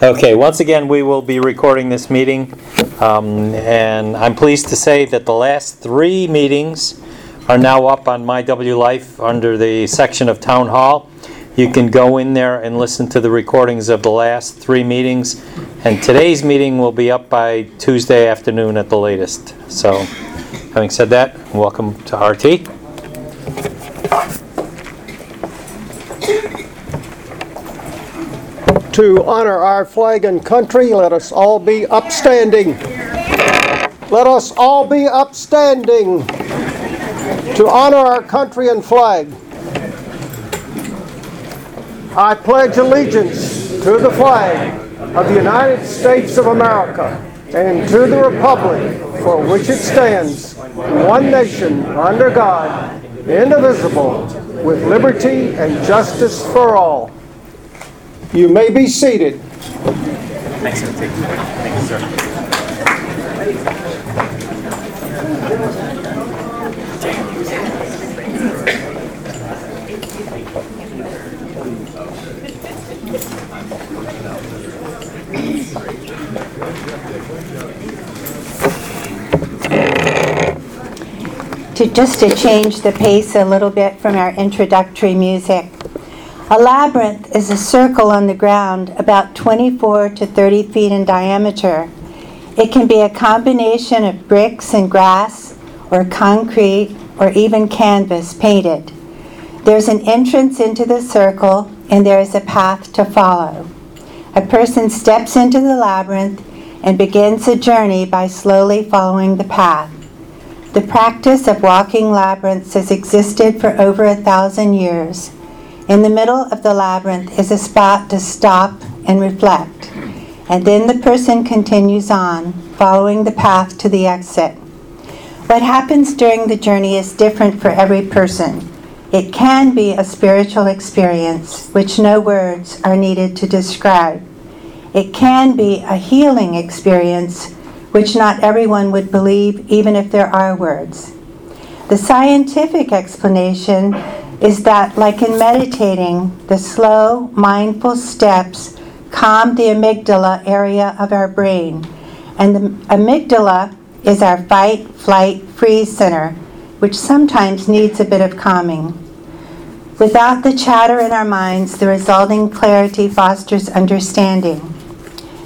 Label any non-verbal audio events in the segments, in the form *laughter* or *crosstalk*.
Okay, once again, we will be recording this meeting, um, and I'm pleased to say that the last three meetings are now up on My W Life under the section of Town Hall. You can go in there and listen to the recordings of the last three meetings, and today's meeting will be up by Tuesday afternoon at the latest. So, having said that, welcome to RT. To honor our flag and country, let us all be upstanding. Let us all be upstanding to honor our country and flag. I pledge allegiance to the flag of the United States of America and to the republic for which it stands, one nation, under God, indivisible, with liberty and justice for all. You may be seated. Thanks. Thank you, sir. to just to change the pace a little bit from our introductory music. A labyrinth is a circle on the ground about 24 to 30 feet in diameter. It can be a combination of bricks and grass, or concrete, or even canvas painted. There's an entrance into the circle, and there is a path to follow. A person steps into the labyrinth and begins a journey by slowly following the path. The practice of walking labyrinths has existed for over a thousand years. In the middle of the labyrinth is a spot to stop and reflect, and then the person continues on, following the path to the exit. What happens during the journey is different for every person. It can be a spiritual experience which no words are needed to describe. It can be a healing experience which not everyone would believe even if there are words. The scientific explanation is that, like in meditating, the slow, mindful steps calm the amygdala area of our brain. And the amygdala is our fight, flight, freeze center, which sometimes needs a bit of calming. Without the chatter in our minds, the resulting clarity fosters understanding.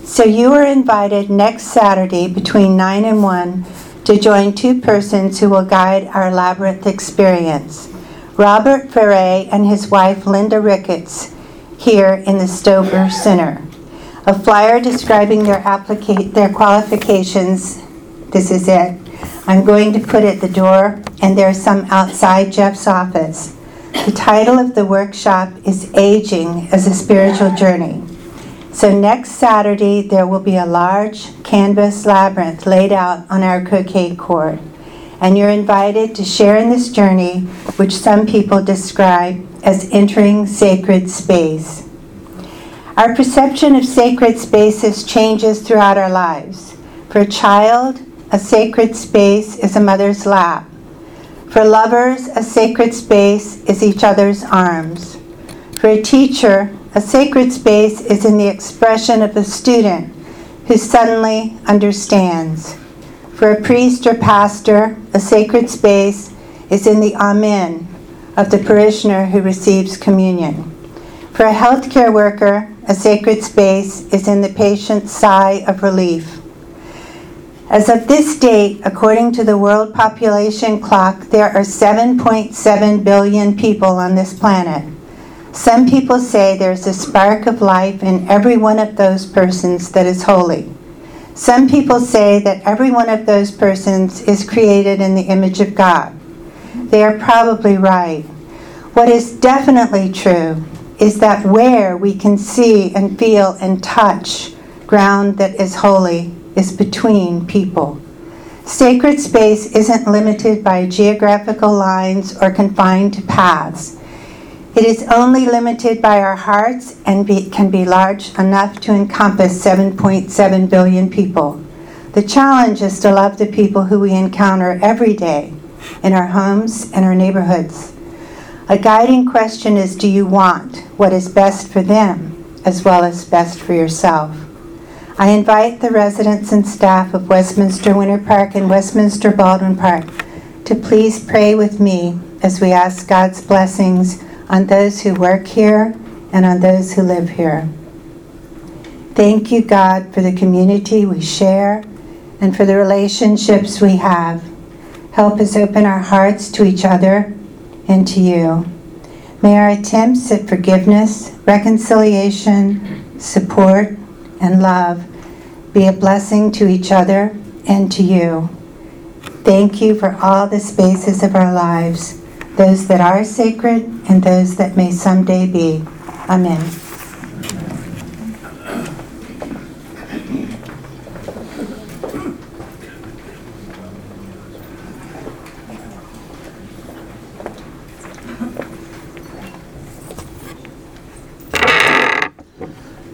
So you are invited next Saturday between 9 and 1 to join two persons who will guide our labyrinth experience. Robert Ferre and his wife Linda Ricketts here in the Stover Center. A flyer describing their their qualifications. This is it. I'm going to put at the door and there's some outside Jeff's office. The title of the workshop is Aging as a Spiritual Journey. So next Saturday, there will be a large canvas labyrinth laid out on our croquet court. And you're invited to share in this journey, which some people describe as entering sacred space. Our perception of sacred spaces changes throughout our lives. For a child, a sacred space is a mother's lap. For lovers, a sacred space is each other's arms. For a teacher, a sacred space is in the expression of a student who suddenly understands. For a priest or pastor, a sacred space is in the Amen of the parishioner who receives communion. For a healthcare worker, a sacred space is in the patient's sigh of relief. As of this date, according to the World Population Clock, there are 7.7 billion people on this planet. Some people say there's a spark of life in every one of those persons that is holy. Some people say that every one of those persons is created in the image of God. They are probably right. What is definitely true is that where we can see and feel and touch ground that is holy is between people. Sacred space isn't limited by geographical lines or confined to paths. It is only limited by our hearts and be, can be large enough to encompass 7.7 billion people. The challenge is to love the people who we encounter every day in our homes and our neighborhoods. A guiding question is do you want what is best for them as well as best for yourself? I invite the residents and staff of Westminster Winter Park and Westminster Baldwin Park to please pray with me as we ask God's blessings on those who work here and on those who live here. Thank you, God, for the community we share and for the relationships we have. Help us open our hearts to each other and to you. May our attempts at forgiveness, reconciliation, support, and love be a blessing to each other and to you. Thank you for all the spaces of our lives, those that are sacred and those that may someday be. Amen.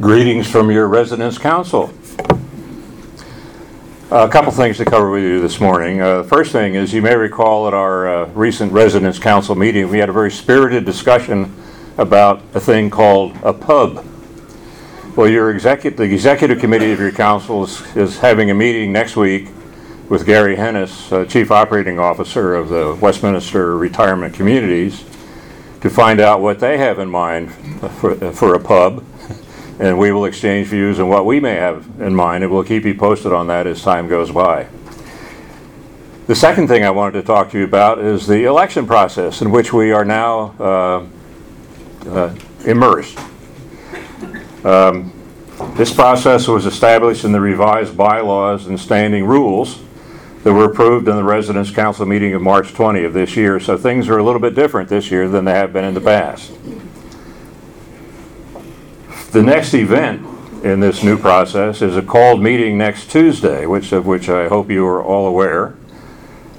Greetings from your residence council. A couple things to cover with you this morning. Uh, first thing is, you may recall at our uh, recent residence council meeting, we had a very spirited discussion about a thing called a pub. Well, your executive, the executive committee of your council is, is having a meeting next week with Gary Hennis, uh, Chief Operating Officer of the Westminster Retirement Communities, to find out what they have in mind for, for a pub and we will exchange views on what we may have in mind, and we'll keep you posted on that as time goes by. The second thing I wanted to talk to you about is the election process in which we are now uh, uh, immersed. Um, This process was established in the revised bylaws and standing rules that were approved in the Residence Council meeting of March 20 of this year, so things are a little bit different this year than they have been in the past. The next event in this new process is a called meeting next Tuesday, which, of which I hope you are all aware,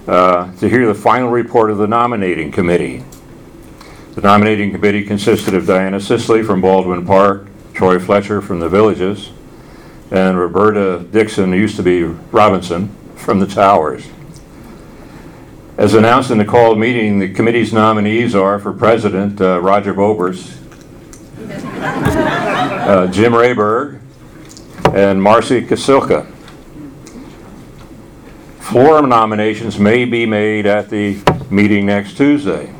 uh, to hear the final report of the nominating committee. The nominating committee consisted of Diana Sisley from Baldwin Park, Troy Fletcher from the Villages, and Roberta Dixon, who used to be Robinson, from the Towers. As announced in the called meeting, the committee's nominees are for president uh, Roger Bobers, *laughs* uh, Jim Rayberg, and Marcy Kasilka. Floor nominations may be made at the meeting next Tuesday.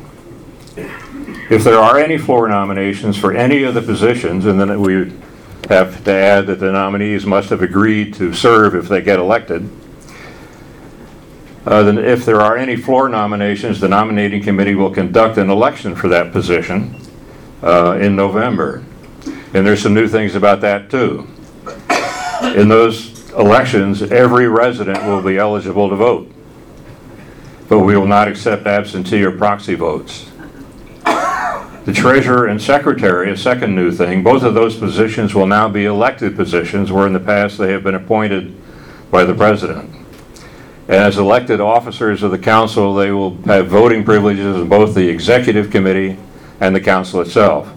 If there are any floor nominations for any of the positions, and then we have to add that the nominees must have agreed to serve if they get elected, uh, then if there are any floor nominations, the nominating committee will conduct an election for that position uh, in November. And there's some new things about that too. In those elections, every resident will be eligible to vote. But we will not accept absentee or proxy votes. The treasurer and secretary, a second new thing, both of those positions will now be elected positions where in the past they have been appointed by the president. And as elected officers of the council, they will have voting privileges in both the executive committee and the council itself.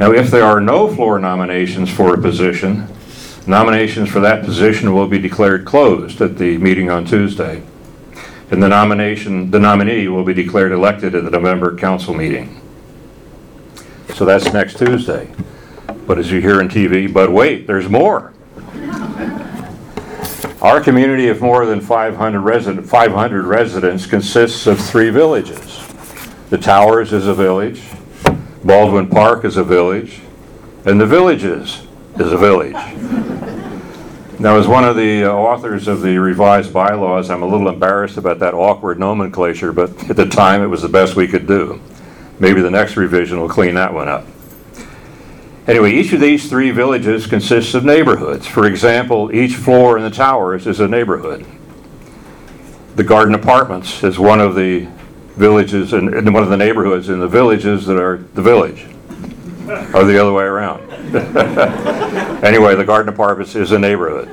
Now, if there are no floor nominations for a position, nominations for that position will be declared closed at the meeting on Tuesday. And the nomination, the nominee will be declared elected at the November council meeting. So that's next Tuesday. But as you hear on TV, but wait, there's more. Our community of more than 500 resident, 500 residents consists of three villages. The Towers is a village, Baldwin Park is a village, and the Villages is a village. Now, as one of the uh, authors of the revised bylaws, I'm a little embarrassed about that awkward nomenclature, but at the time, it was the best we could do. Maybe the next revision will clean that one up. Anyway, each of these three villages consists of neighborhoods. For example, each floor in the towers is a neighborhood. The Garden Apartments is one of the villages and one of the neighborhoods in the villages that are the village, or the other way around. *laughs* Anyway, the Garden Apartments is a neighborhood.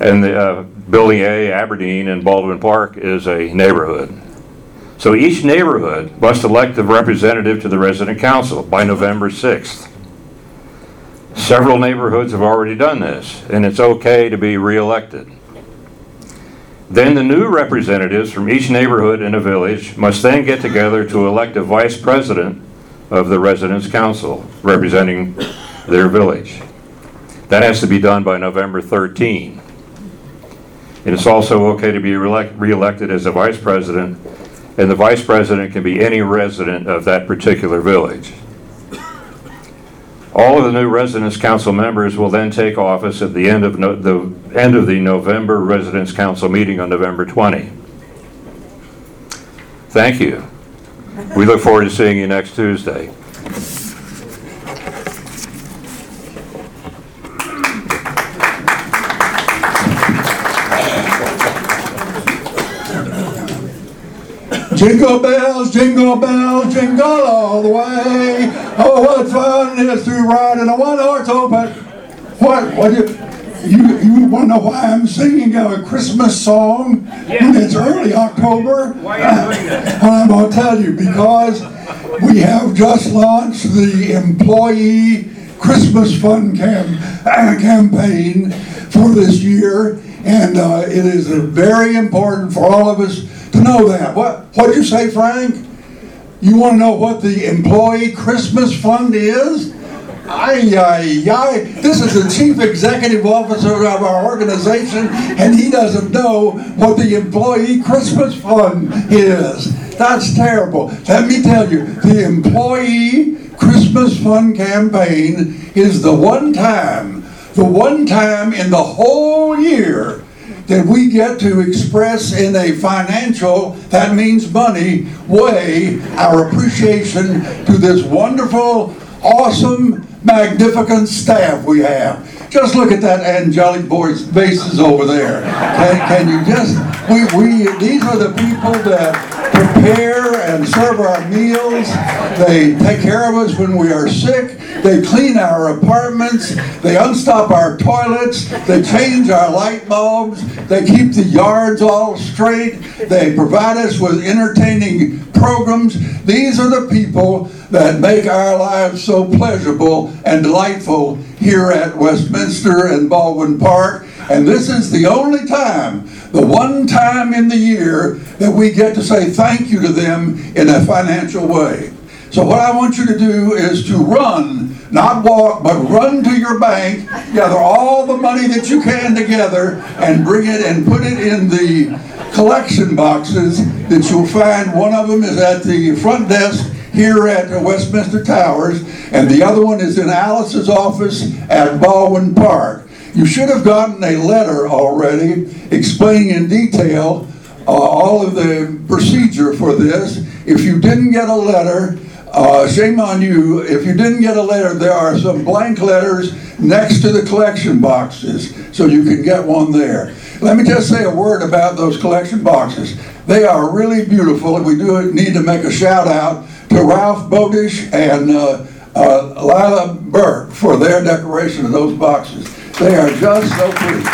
And the uh, Building A, Aberdeen, and Baldwin Park is a neighborhood. So each neighborhood must elect a representative to the resident council by November 6th. Several neighborhoods have already done this, and it's okay to be reelected. Then the new representatives from each neighborhood in a village must then get together to elect a vice president of the residence council representing their village. That has to be done by November 13. And it's also okay to be reelect- reelected as a vice president, and the vice president can be any resident of that particular village. All of the new residence council members will then take office at the end of no- the end of the November residence council meeting on November 20. Thank you. We look forward to seeing you next Tuesday. Jingle bells, jingle bells, jingle all the way. Oh, what fun it is to ride in a one-horse open. What? What? do You, you, you want to know why I'm singing a Christmas song when it's early October? Why are you doing that? *laughs* I'm going to tell you because we have just launched the employee Christmas fund cam- uh, campaign for this year, and uh, it is uh, very important for all of us to know that. What? What'd you say, Frank? You want to know what the employee Christmas fund is? Ay, ay, ay. This is the chief executive officer of our organization, and he doesn't know what the employee Christmas fund is. That's terrible. Let me tell you, the employee Christmas fund campaign is the one time, the one time in the whole year that we get to express in a financial, that means money, way our appreciation to this wonderful, awesome, magnificent staff we have. Just look at that angelic voice faces over there. Can, can you just, we, we, these are the people that prepare and serve our meals. They take care of us when we are sick. They clean our apartments. They unstop our toilets. They change our light bulbs. They keep the yards all straight. They provide us with entertaining programs. These are the people that make our lives so pleasurable and delightful here at Westminster and Baldwin Park. And this is the only time, the one time in the year, that we get to say thank you to them in a financial way. So what I want you to do is to run, not walk, but run to your bank, gather all the money that you can together, and bring it and put it in the collection boxes that you'll find. One of them is at the front desk here at Westminster Towers, and the other one is in Alice's office at Baldwin Park. You should have gotten a letter already explaining in detail uh, all of the procedure for this. If you didn't get a letter, uh, shame on you. If you didn't get a letter, there are some blank letters next to the collection boxes, so you can get one there. Let me just say a word about those collection boxes. They are really beautiful, and we do need to make a shout out to Ralph Bodish and uh, uh, Lila Burke for their decoration of those boxes. They are just so pretty.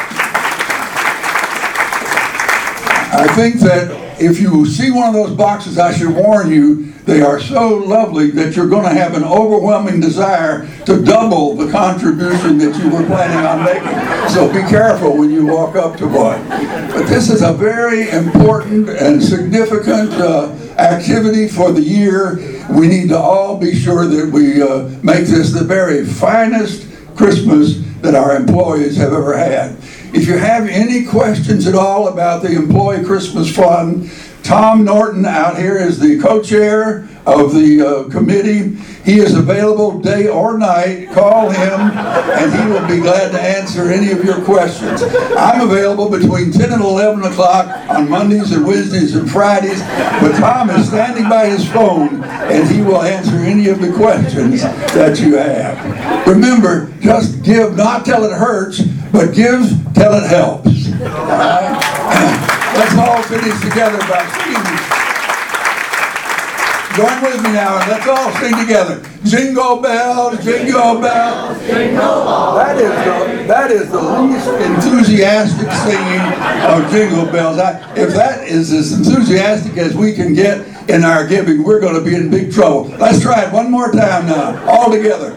I think that if you see one of those boxes, I should warn you, they are so lovely that you're going to have an overwhelming desire to double the contribution that you were planning on making. So be careful when you walk up to one. But this is a very important and significant uh, activity for the year. We need to all be sure that we uh, make this the very finest Christmas that our employees have ever had. If you have any questions at all about the Employee Christmas Fund, Tom Norton out here is the co-chair of the uh, committee. He is available day or night. Call him and he will be glad to answer any of your questions. I'm available between 10 and 11 o'clock on Mondays and Wednesdays and Fridays, but Tom is standing by his phone and he will answer any of the questions that you have. Remember, just give not till it hurts, but give till it helps. Let's all finish together by singing. Join with me now and let's all sing together. Jingle bells, jingle bells, jingle all. That is the that is the least enthusiastic singing of jingle bells. I, if that is as enthusiastic as we can get in our giving, we're going to be in big trouble. Let's try it one more time now, all together.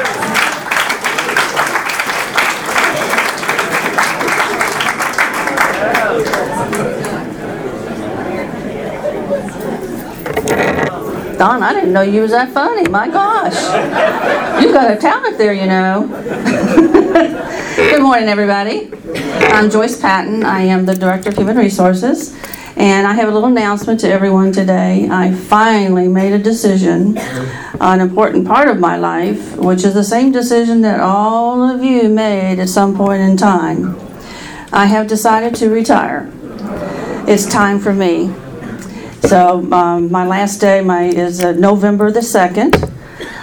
Don, I didn't know you was that funny. My gosh. You've got a talent there, you know. *laughs* Good morning, everybody. I'm Joyce Patton. I am the Director of Human Resources. And I have a little announcement to everyone today. I finally made a decision, an important part of my life, which is the same decision that all of you made at some point in time. I have decided to retire. It's time for me. So um, my last day my, is uh, November the 2nd.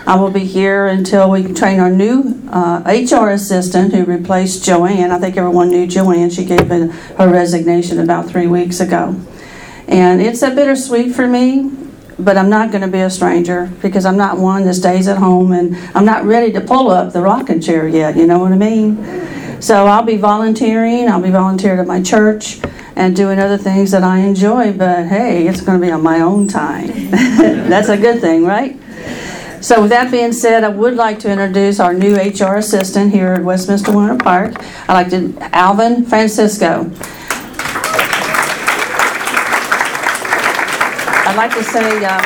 I will be here until we train our new uh, HR assistant who replaced Joanne. I think everyone knew Joanne. She gave in her resignation about three weeks ago. And it's a bittersweet for me, but I'm not going to be a stranger because I'm not one that stays at home and I'm not ready to pull up the rocking chair yet. You know what I mean? So I'll be volunteering. I'll be volunteering at my church and doing other things that I enjoy. But hey, it's going to be on my own time. *laughs* That's a good thing, right? So with that being said, I would like to introduce our new HR assistant here at Westminster Winter Park. I'd like to, Alvin Francisco. I'd like to say, um,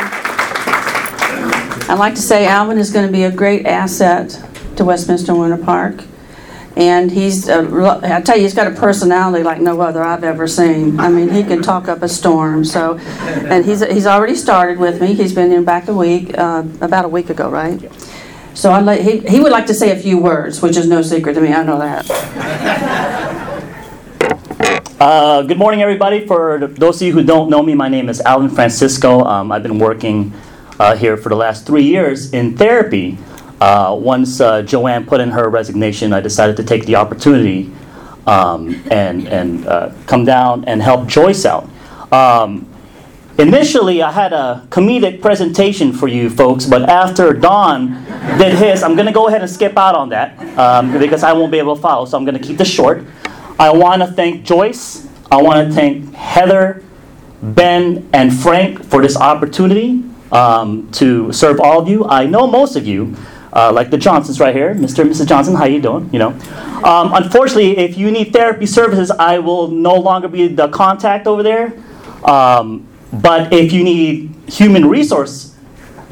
I'd like to say Alvin is going to be a great asset to Westminster Winter Park. And he's, a real- I tell you, he's got a personality like no other I've ever seen. I mean, he can talk up a storm, so, and he's, he's already started with me. He's been in back a week, uh, about a week ago, right? So I'd like, he, he would like to say a few words, which is no secret to me, I know that. Uh, good morning, everybody. For those of you who don't know me, my name is Alan Francisco. Um, I've been working uh, here for the last three years in therapy. Uh, once uh, Joanne put in her resignation, I decided to take the opportunity um, and, and uh, come down and help Joyce out. Um, initially, I had a comedic presentation for you folks, but after Don did his, I'm going to go ahead and skip out on that um, because I won't be able to follow, so I'm going to keep this short. I want to thank Joyce. I want to thank Heather, Ben, and Frank for this opportunity um, to serve all of you. I know most of you, uh, like the Johnsons right here. Mr. and Mrs. Johnson, how you doing? You know. Um, unfortunately, if you need therapy services, I will no longer be the contact over there. Um, but if you need human resource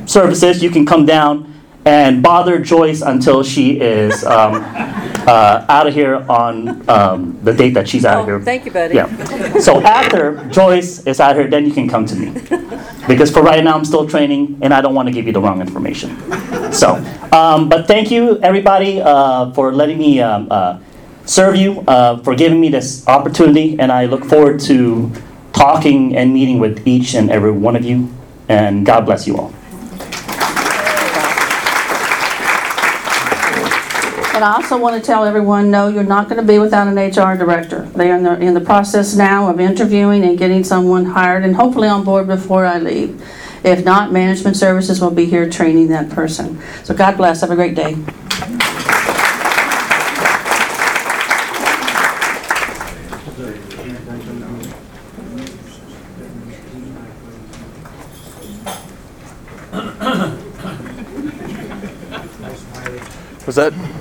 services, you can come down and bother Joyce until she is *laughs* um, uh, out of here on um, the date that she's out of here. Oh, thank you, buddy. Yeah. So after Joyce is out of here, then you can come to me. *laughs* Because for right now, I'm still training and I don't want to give you the wrong information. So, um, but thank you, everybody, uh, for letting me um, uh, serve you, uh, for giving me this opportunity, and I look forward to talking and meeting with each and every one of you. And God bless you all. And I also want to tell everyone, no, you're not going to be without an HR director. They are in the, in the process now of interviewing and getting someone hired and hopefully on board before I leave. If not, Management Services will be here training that person. So God bless. Have a great day. Was that?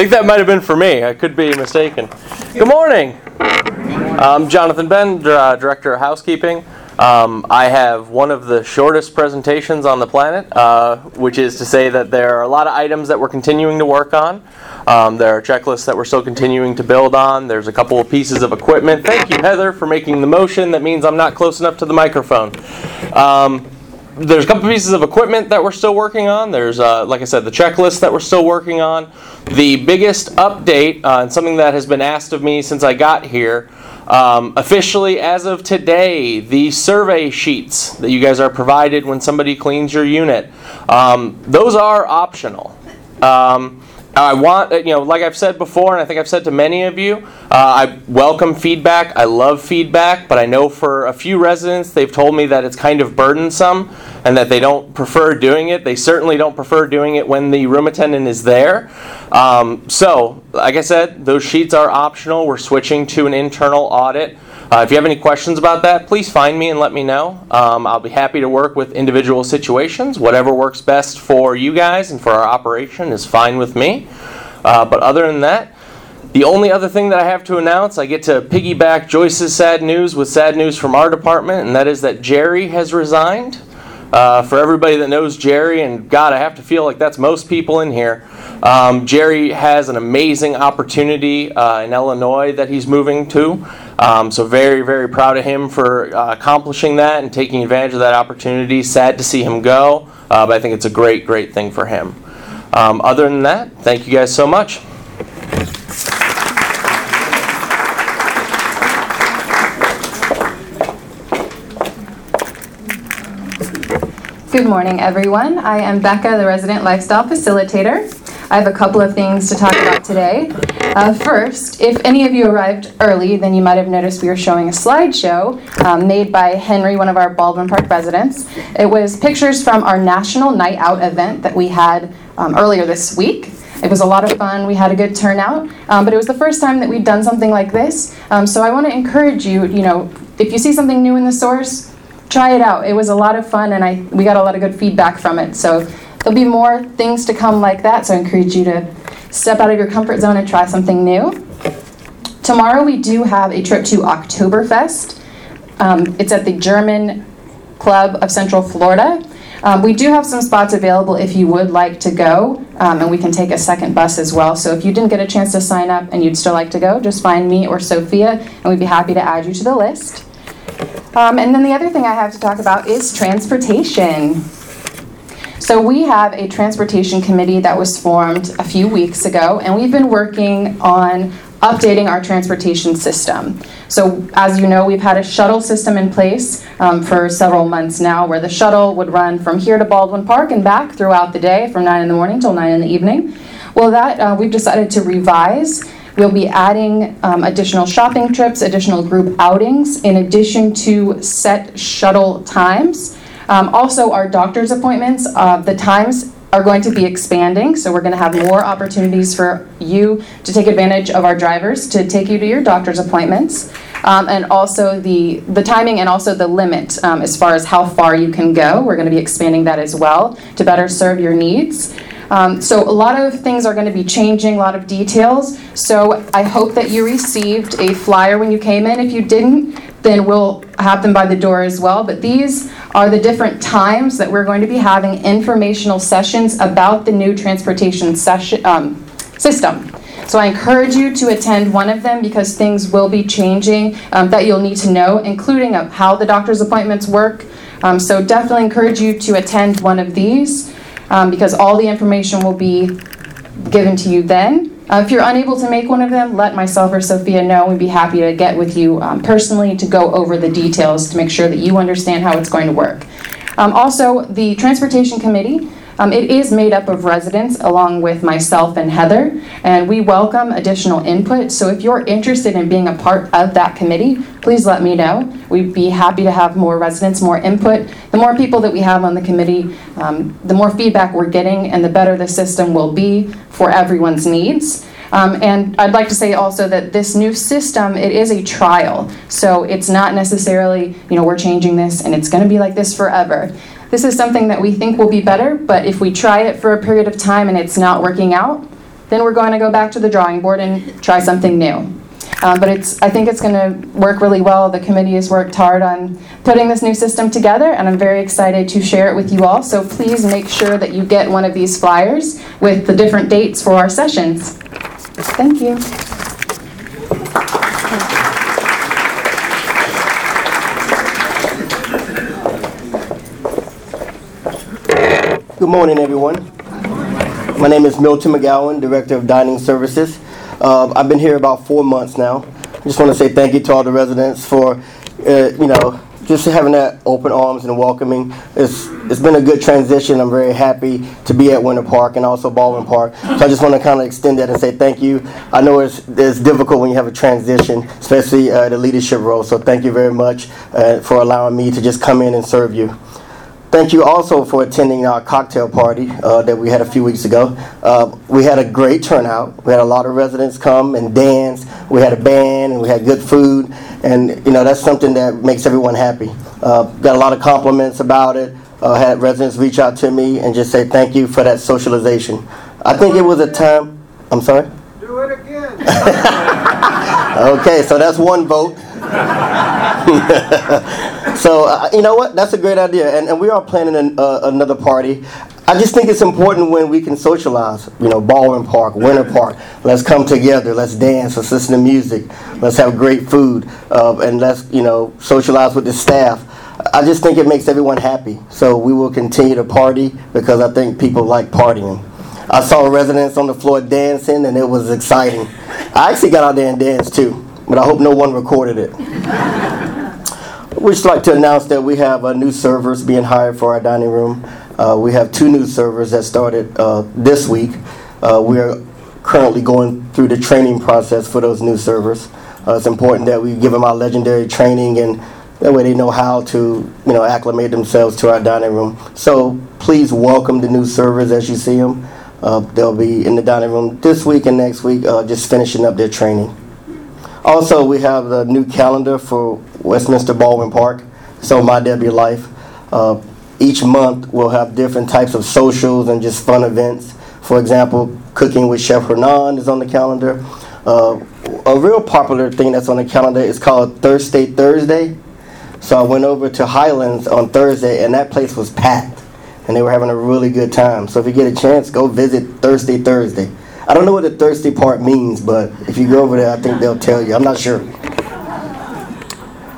I think that might have been for me. I could be mistaken. Good morning. I'm Jonathan Ben, uh, Director of Housekeeping. Um, I have one of the shortest presentations on the planet, uh, which is to say that there are a lot of items that we're continuing to work on. Um, there are checklists that we're still continuing to build on. There's a couple of pieces of equipment. Thank you, Heather, for making the motion. That means I'm not close enough to the microphone. Um, there's a couple pieces of equipment that we're still working on. There's, uh, like I said, the checklist that we're still working on. The biggest update, uh, and something that has been asked of me since I got here, um, officially as of today, the survey sheets that you guys are provided when somebody cleans your unit, um, those are optional. Um, I want, uh, you know, like I've said before, and I think I've said to many of you, uh, I welcome feedback. I love feedback, but I know for a few residents, they've told me that it's kind of burdensome and that they don't prefer doing it. They certainly don't prefer doing it when the room attendant is there. Um, so, like I said, those sheets are optional. We're switching to an internal audit. Uh, if you have any questions about that, please find me and let me know. Um, I'll be happy to work with individual situations. Whatever works best for you guys and for our operation is fine with me. Uh, but other than that, the only other thing that I have to announce, I get to piggyback Joyce's sad news with sad news from our department, and that is that Jerry has resigned. Uh, for everybody that knows Jerry, and God, I have to feel like that's most people in here. Um, Jerry has an amazing opportunity uh, in Illinois that he's moving to. Um, so, very, very proud of him for uh, accomplishing that and taking advantage of that opportunity. Sad to see him go, uh, but I think it's a great, great thing for him. Um, other than that, thank you guys so much. Good morning, everyone. I am Becca, the resident lifestyle facilitator. I have a couple of things to talk about today. Uh, first, if any of you arrived early, then you might have noticed we were showing a slideshow um, made by Henry, one of our Baldwin Park residents. It was pictures from our National Night Out event that we had um, earlier this week. It was a lot of fun. We had a good turnout, um, but it was the first time that we'd done something like this. Um, so I want to encourage you. You know, if you see something new in the source, try it out. It was a lot of fun, and I we got a lot of good feedback from it. So there'll be more things to come like that. So I encourage you to step out of your comfort zone and try something new. Tomorrow we do have a trip to Oktoberfest. Um, it's at the German Club of Central Florida. Um, we do have some spots available if you would like to go, um, and we can take a second bus as well. So if you didn't get a chance to sign up and you'd still like to go, just find me or Sophia, and we'd be happy to add you to the list. Um, and then the other thing I have to talk about is transportation. So we have a transportation committee that was formed a few weeks ago, and we've been working on updating our transportation system. So as you know, we've had a shuttle system in place um, for several months now, where the shuttle would run from here to Baldwin Park and back throughout the day, from 9 in the morning till 9 in the evening. Well, that uh, we've decided to revise. We'll be adding um, additional shopping trips, additional group outings, in addition to set shuttle times. Um, also, our doctor's appointments, uh, the times are going to be expanding, so we're going to have more opportunities for you to take advantage of our drivers to take you to your doctor's appointments. Um, and also the, the timing and also the limit um, as far as how far you can go. We're going to be expanding that as well to better serve your needs. Um, so a lot of things are going to be changing, a lot of details. So I hope that you received a flyer when you came in. If you didn't, then we'll have them by the door as well. But these are the different times that we're going to be having informational sessions about the new transportation session, um, system. So I encourage you to attend one of them because things will be changing um, that you'll need to know, including how the doctor's appointments work. Um, so definitely encourage you to attend one of these um, because all the information will be given to you then. Uh, if you're unable to make one of them, let myself or Sophia know. We'd be happy to get with you um, personally to go over the details to make sure that you understand how it's going to work. Um, also, the Transportation Committee, um, it is made up of residents along with myself and Heather, and we welcome additional input. So if you're interested in being a part of that committee, please let me know. We'd be happy to have more residents, more input. The more people that we have on the committee, um, the more feedback we're getting, and the better the system will be for everyone's needs. Um, and I'd like to say also that this new system, it is a trial. So it's not necessarily, you know, we're changing this and it's going to be like this forever. This is something that we think will be better, but if we try it for a period of time and it's not working out, then we're going to go back to the drawing board and try something new. Um, but it's, I think it's going to work really well. The committee has worked hard on putting this new system together, and I'm very excited to share it with you all. So please make sure that you get one of these flyers with the different dates for our sessions. Thank you. Good morning, everyone. My name is Milton McGowan, Director of Dining Services. Uh, I've been here about four months now. I just want to say thank you to all the residents for, uh, you know, just having that open arms and welcoming. It's it's been a good transition. I'm very happy to be at Winter Park and also Baldwin Park. So I just want to kind of extend that and say thank you. I know it's it's difficult when you have a transition, especially uh, the leadership role. So thank you very much uh, for allowing me to just come in and serve you. Thank you also for attending our cocktail party uh, that we had a few weeks ago. Uh, we had a great turnout. We had a lot of residents come and dance. We had a band and we had good food, and you know that's something that makes everyone happy. Uh, got a lot of compliments about it. Uh, had residents reach out to me and just say thank you for that socialization. I think it was a time. I'm sorry. Do it again. *laughs* Okay, so that's one vote. *laughs* so uh, you know what? That's a great idea, and, and we are planning an, uh, another party. I just think it's important when we can socialize. You know, Baldwin Park, Winter Park. Let's come together. Let's dance. Let's listen to music. Let's have great food, uh, and let's you know socialize with the staff. I just think it makes everyone happy. So we will continue to party because I think people like partying. I saw residents on the floor dancing, and it was exciting. I actually got out there and danced too, but I hope no one recorded it. We'd just like to announce that we have uh, new servers being hired for our dining room. Uh, we have two new servers that started uh, this week. Uh, we are currently going through the training process for those new servers. Uh, it's important that we give them our legendary training and that way they know how to, you know, acclimate themselves to our dining room. So please welcome the new servers as you see them. Uh, they'll be in the dining room this week and next week, uh, just finishing up their training. Also, we have the new calendar for Westminster Baldwin Park. So my W Life. Uh, each month we'll have different types of socials and just fun events. For example, cooking with Chef Hernan is on the calendar. Uh, a real popular thing that's on the calendar is called Thirsty Thursday. So I went over to Highlands on Thursday, and that place was packed, and they were having a really good time. So if you get a chance, go visit Thirsty Thursday. I don't know what the thirsty part means, but if you go over there, I think they'll tell you. I'm not sure.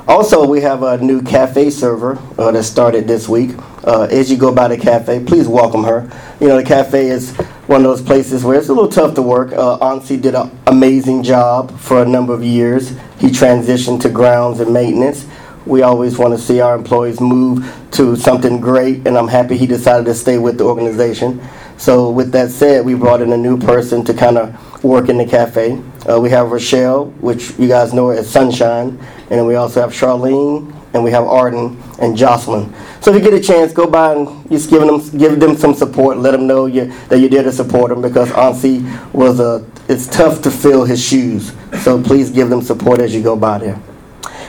Also, we have a new cafe server uh, that started this week. Uh, as you go by the cafe, please welcome her. You know, the cafe is one of those places where it's a little tough to work. Uh, Ansi did an amazing job for a number of years. He transitioned to grounds and maintenance. We always want to see our employees move to something great, and I'm happy he decided to stay with the organization. So, with that said, we brought in a new person to kind of work in the cafe. Uh, we have Rochelle, which you guys know as Sunshine, and we also have Charlene, and we have Arden and Jocelyn. So, if you get a chance, go by and just give them give them some support. Let them know you, that you're there to support them because Ansi was a. It's tough to fill his shoes. So please give them support as you go by there.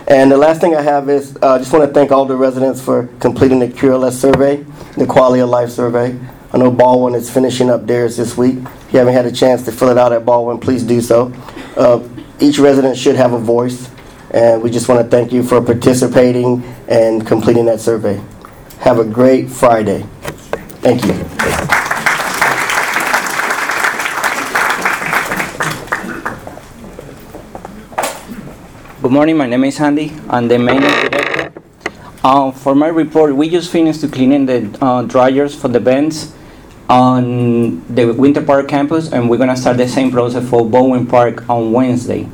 And the last thing I have is I uh, just want to thank all the residents for completing the QLS survey, the quality of life survey. I know Baldwin is finishing up theirs this week. If you haven't had a chance to fill it out at Baldwin, please do so. Uh, each resident should have a voice, and we just want to thank you for participating and completing that survey. Have a great Friday. Thank you. Good morning, my name is Andy. I'm the maintenance director. Uh, for my report, we just finished cleaning the uh, dryers for the vents on the Winter Park campus, and we're gonna start the same process for Baldwin Park on Wednesday.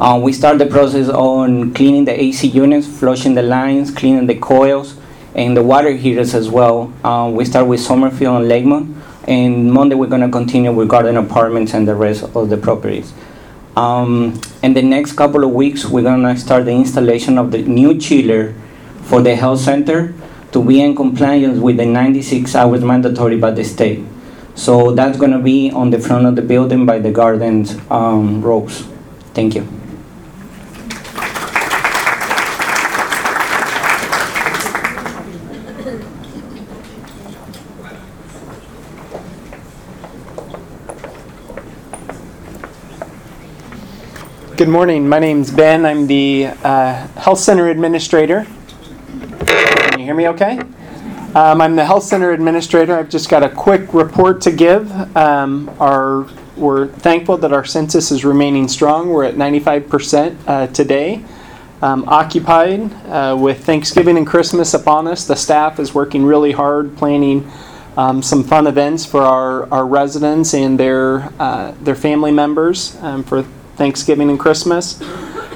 Uh, we start the process on cleaning the AC units, flushing the lines, cleaning the coils, and the water heaters as well. Uh, we start with Summerfield and Lakeman, and Monday we're gonna continue with Garden Apartments and the rest of the properties. Um, in the next couple of weeks, we're gonna start the installation of the new chiller for the health center to be in compliance with the 96 hours mandatory by the state. So that's gonna be on the front of the building by the gardens um, ropes. Thank you. Good morning. My name's Ben. I'm the uh, Health Center Administrator. You hear me okay? Um, I'm the Health Center Administrator. I've just got a quick report to give. Um, our, we're thankful that our census is remaining strong. We're at 95% uh, today. Um, occupied uh, with Thanksgiving and Christmas upon us, the staff is working really hard planning um, some fun events for our, our residents and their, uh, their family members um, for Thanksgiving and Christmas.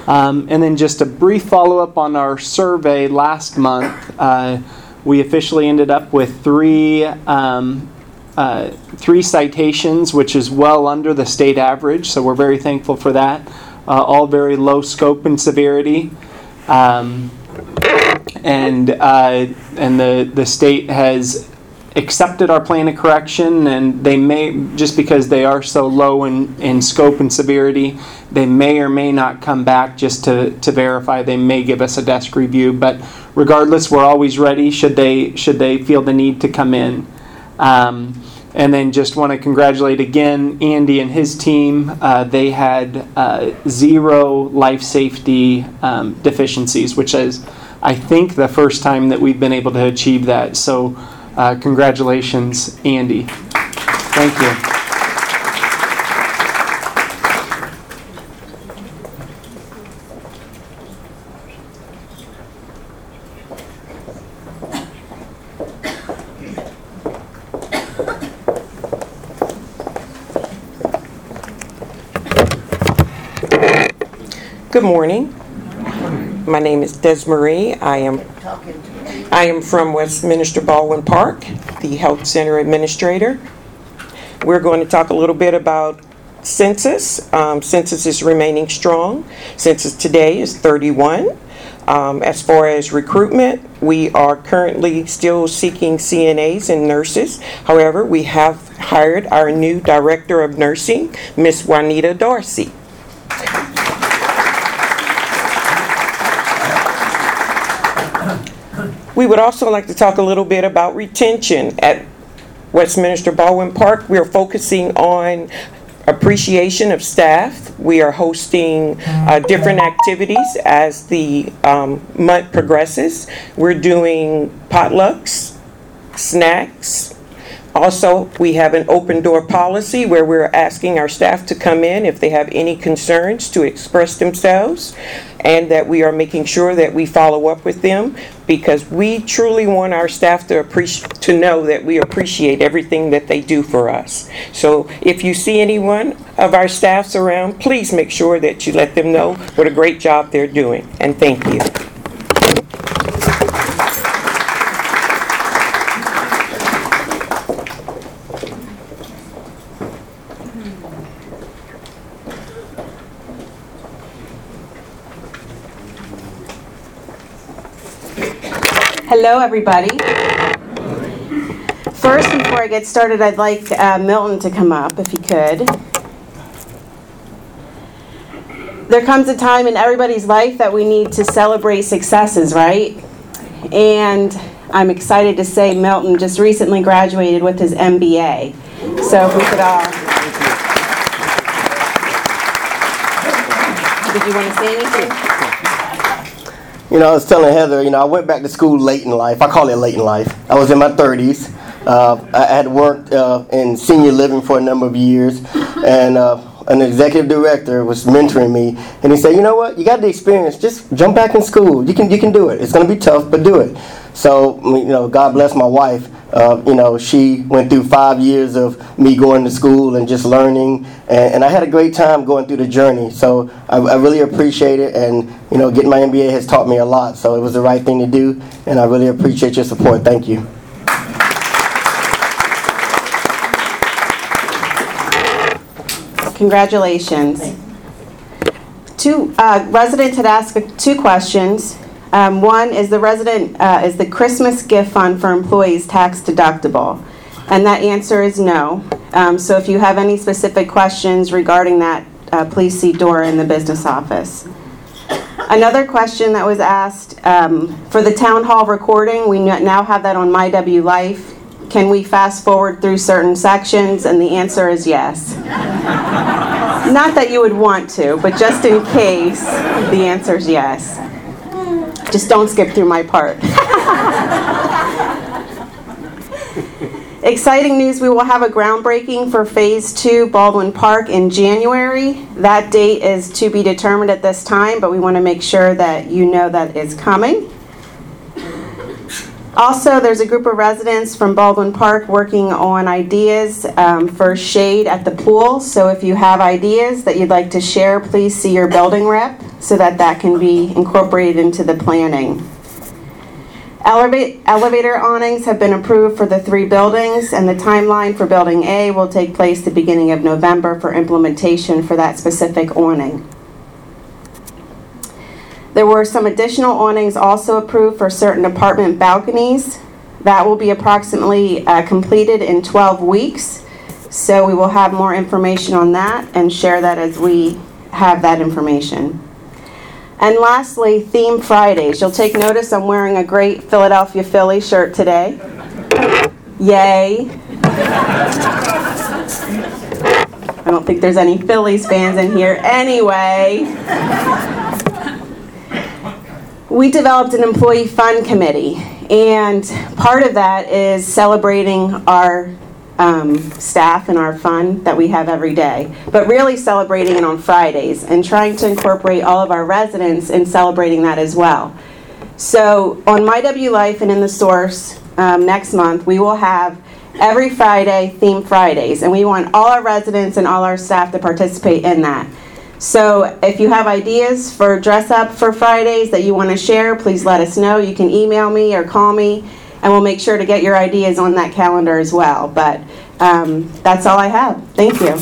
Um, and then just a brief follow up on our survey last month. Uh, we officially ended up with three um, uh, three citations, which is well under the state average. So we're very thankful for that. Uh, all very low scope and severity. Um, and uh, and the the state has accepted our plan of correction, and they may, just because they are so low in, in scope and severity, they may or may not come back just to, to verify. They may give us a desk review, but regardless, we're always ready should they should they feel the need to come in. Um, And then just want to congratulate again Andy and his team. Uh, they had uh, zero life safety um, deficiencies, which is, I think, the first time that we've been able to achieve that. So, uh, congratulations, Andy. Thank you. Good morning. My name is Desmarie. I am I am from Westminster Baldwin Park, the Health Center Administrator. We're going to talk a little bit about census. Um, census is remaining strong. Census today is 31. Um, as far as recruitment, we are currently still seeking CNAs and nurses. However, we have hired our new Director of Nursing, Miss Juanita Dorsey. We would also like to talk a little bit about retention at Westminster Baldwin Park. We are focusing on appreciation of staff. We are hosting uh, different activities as the um, month progresses. We're doing potlucks, snacks. Also, we have an open door policy where we're asking our staff to come in if they have any concerns to express themselves, and that we are making sure that we follow up with them because we truly want our staff to appreciate to know that we appreciate everything that they do for us. So, if you see anyone of our staffs around, please make sure that you let them know what a great job they're doing. And thank you. Hello, everybody. First, before I get started, I'd like uh, Milton to come up if he could. There comes a time in everybody's life that we need to celebrate successes, right? And I'm excited to say Milton just recently graduated with his MBA. So if we could all. Did you want to say anything? You know, I was telling Heather, you know, I went back to school late in life. I call it late in life. I was in my 30s. Uh, I had worked uh, in senior living for a number of years, and uh, an executive director was mentoring me, and he said, "You know what? You got the experience. Just jump back in school. You can, you can do it. It's going to be tough, but do it." So, you know, God bless my wife. Uh, you know, she went through five years of me going to school and just learning, and, and I had a great time going through the journey. So I, I really appreciate it, and you know, getting my MBA has taught me a lot. So it was the right thing to do, and I really appreciate your support. Thank you. Congratulations. Two uh, residents had asked two questions. Um, one is the resident uh, is the Christmas gift fund for employees tax deductible, and that answer is no. Um, so if you have any specific questions regarding that, uh, please see Dora in the business office. Another question that was asked um, for the town hall recording, we now have that on My W Life. Can we fast forward through certain sections? And the answer is yes. Not that you would want to, but just in case, the answer is yes. Just don't skip through my part. Exciting news, we will have a groundbreaking for Phase 2 Baldwin Park in January. That date is to be determined at this time, but we want to make sure that you know that it's coming. Also, there's a group of residents from Baldwin Park working on ideas um, for shade at the pool. So if you have ideas that you'd like to share, please see your building rep so that that can be incorporated into the planning. Elevate, elevator awnings have been approved for the three buildings, and the timeline for Building A will take place the beginning of November for implementation for that specific awning. There were some additional awnings also approved for certain apartment balconies. That will be approximately uh, completed in 12 weeks. So we will have more information on that and share that as we have that information. And lastly, Theme Fridays. You'll take notice I'm wearing a great Philadelphia Philly shirt today. Yay. I don't think there's any Phillies fans in here anyway. We developed an employee fund committee, and part of that is celebrating our um, staff and our fun that we have every day, but really celebrating it on Fridays and trying to incorporate all of our residents in celebrating that as well. So on My W Life and in the Source um, next month, we will have every Friday themed Fridays, and we want all our residents and all our staff to participate in that. So if you have ideas for dress up for Fridays that you want to share, please let us know. You can email me or call me, and we'll make sure to get your ideas on that calendar as well. But um, that's all I have. Thank you.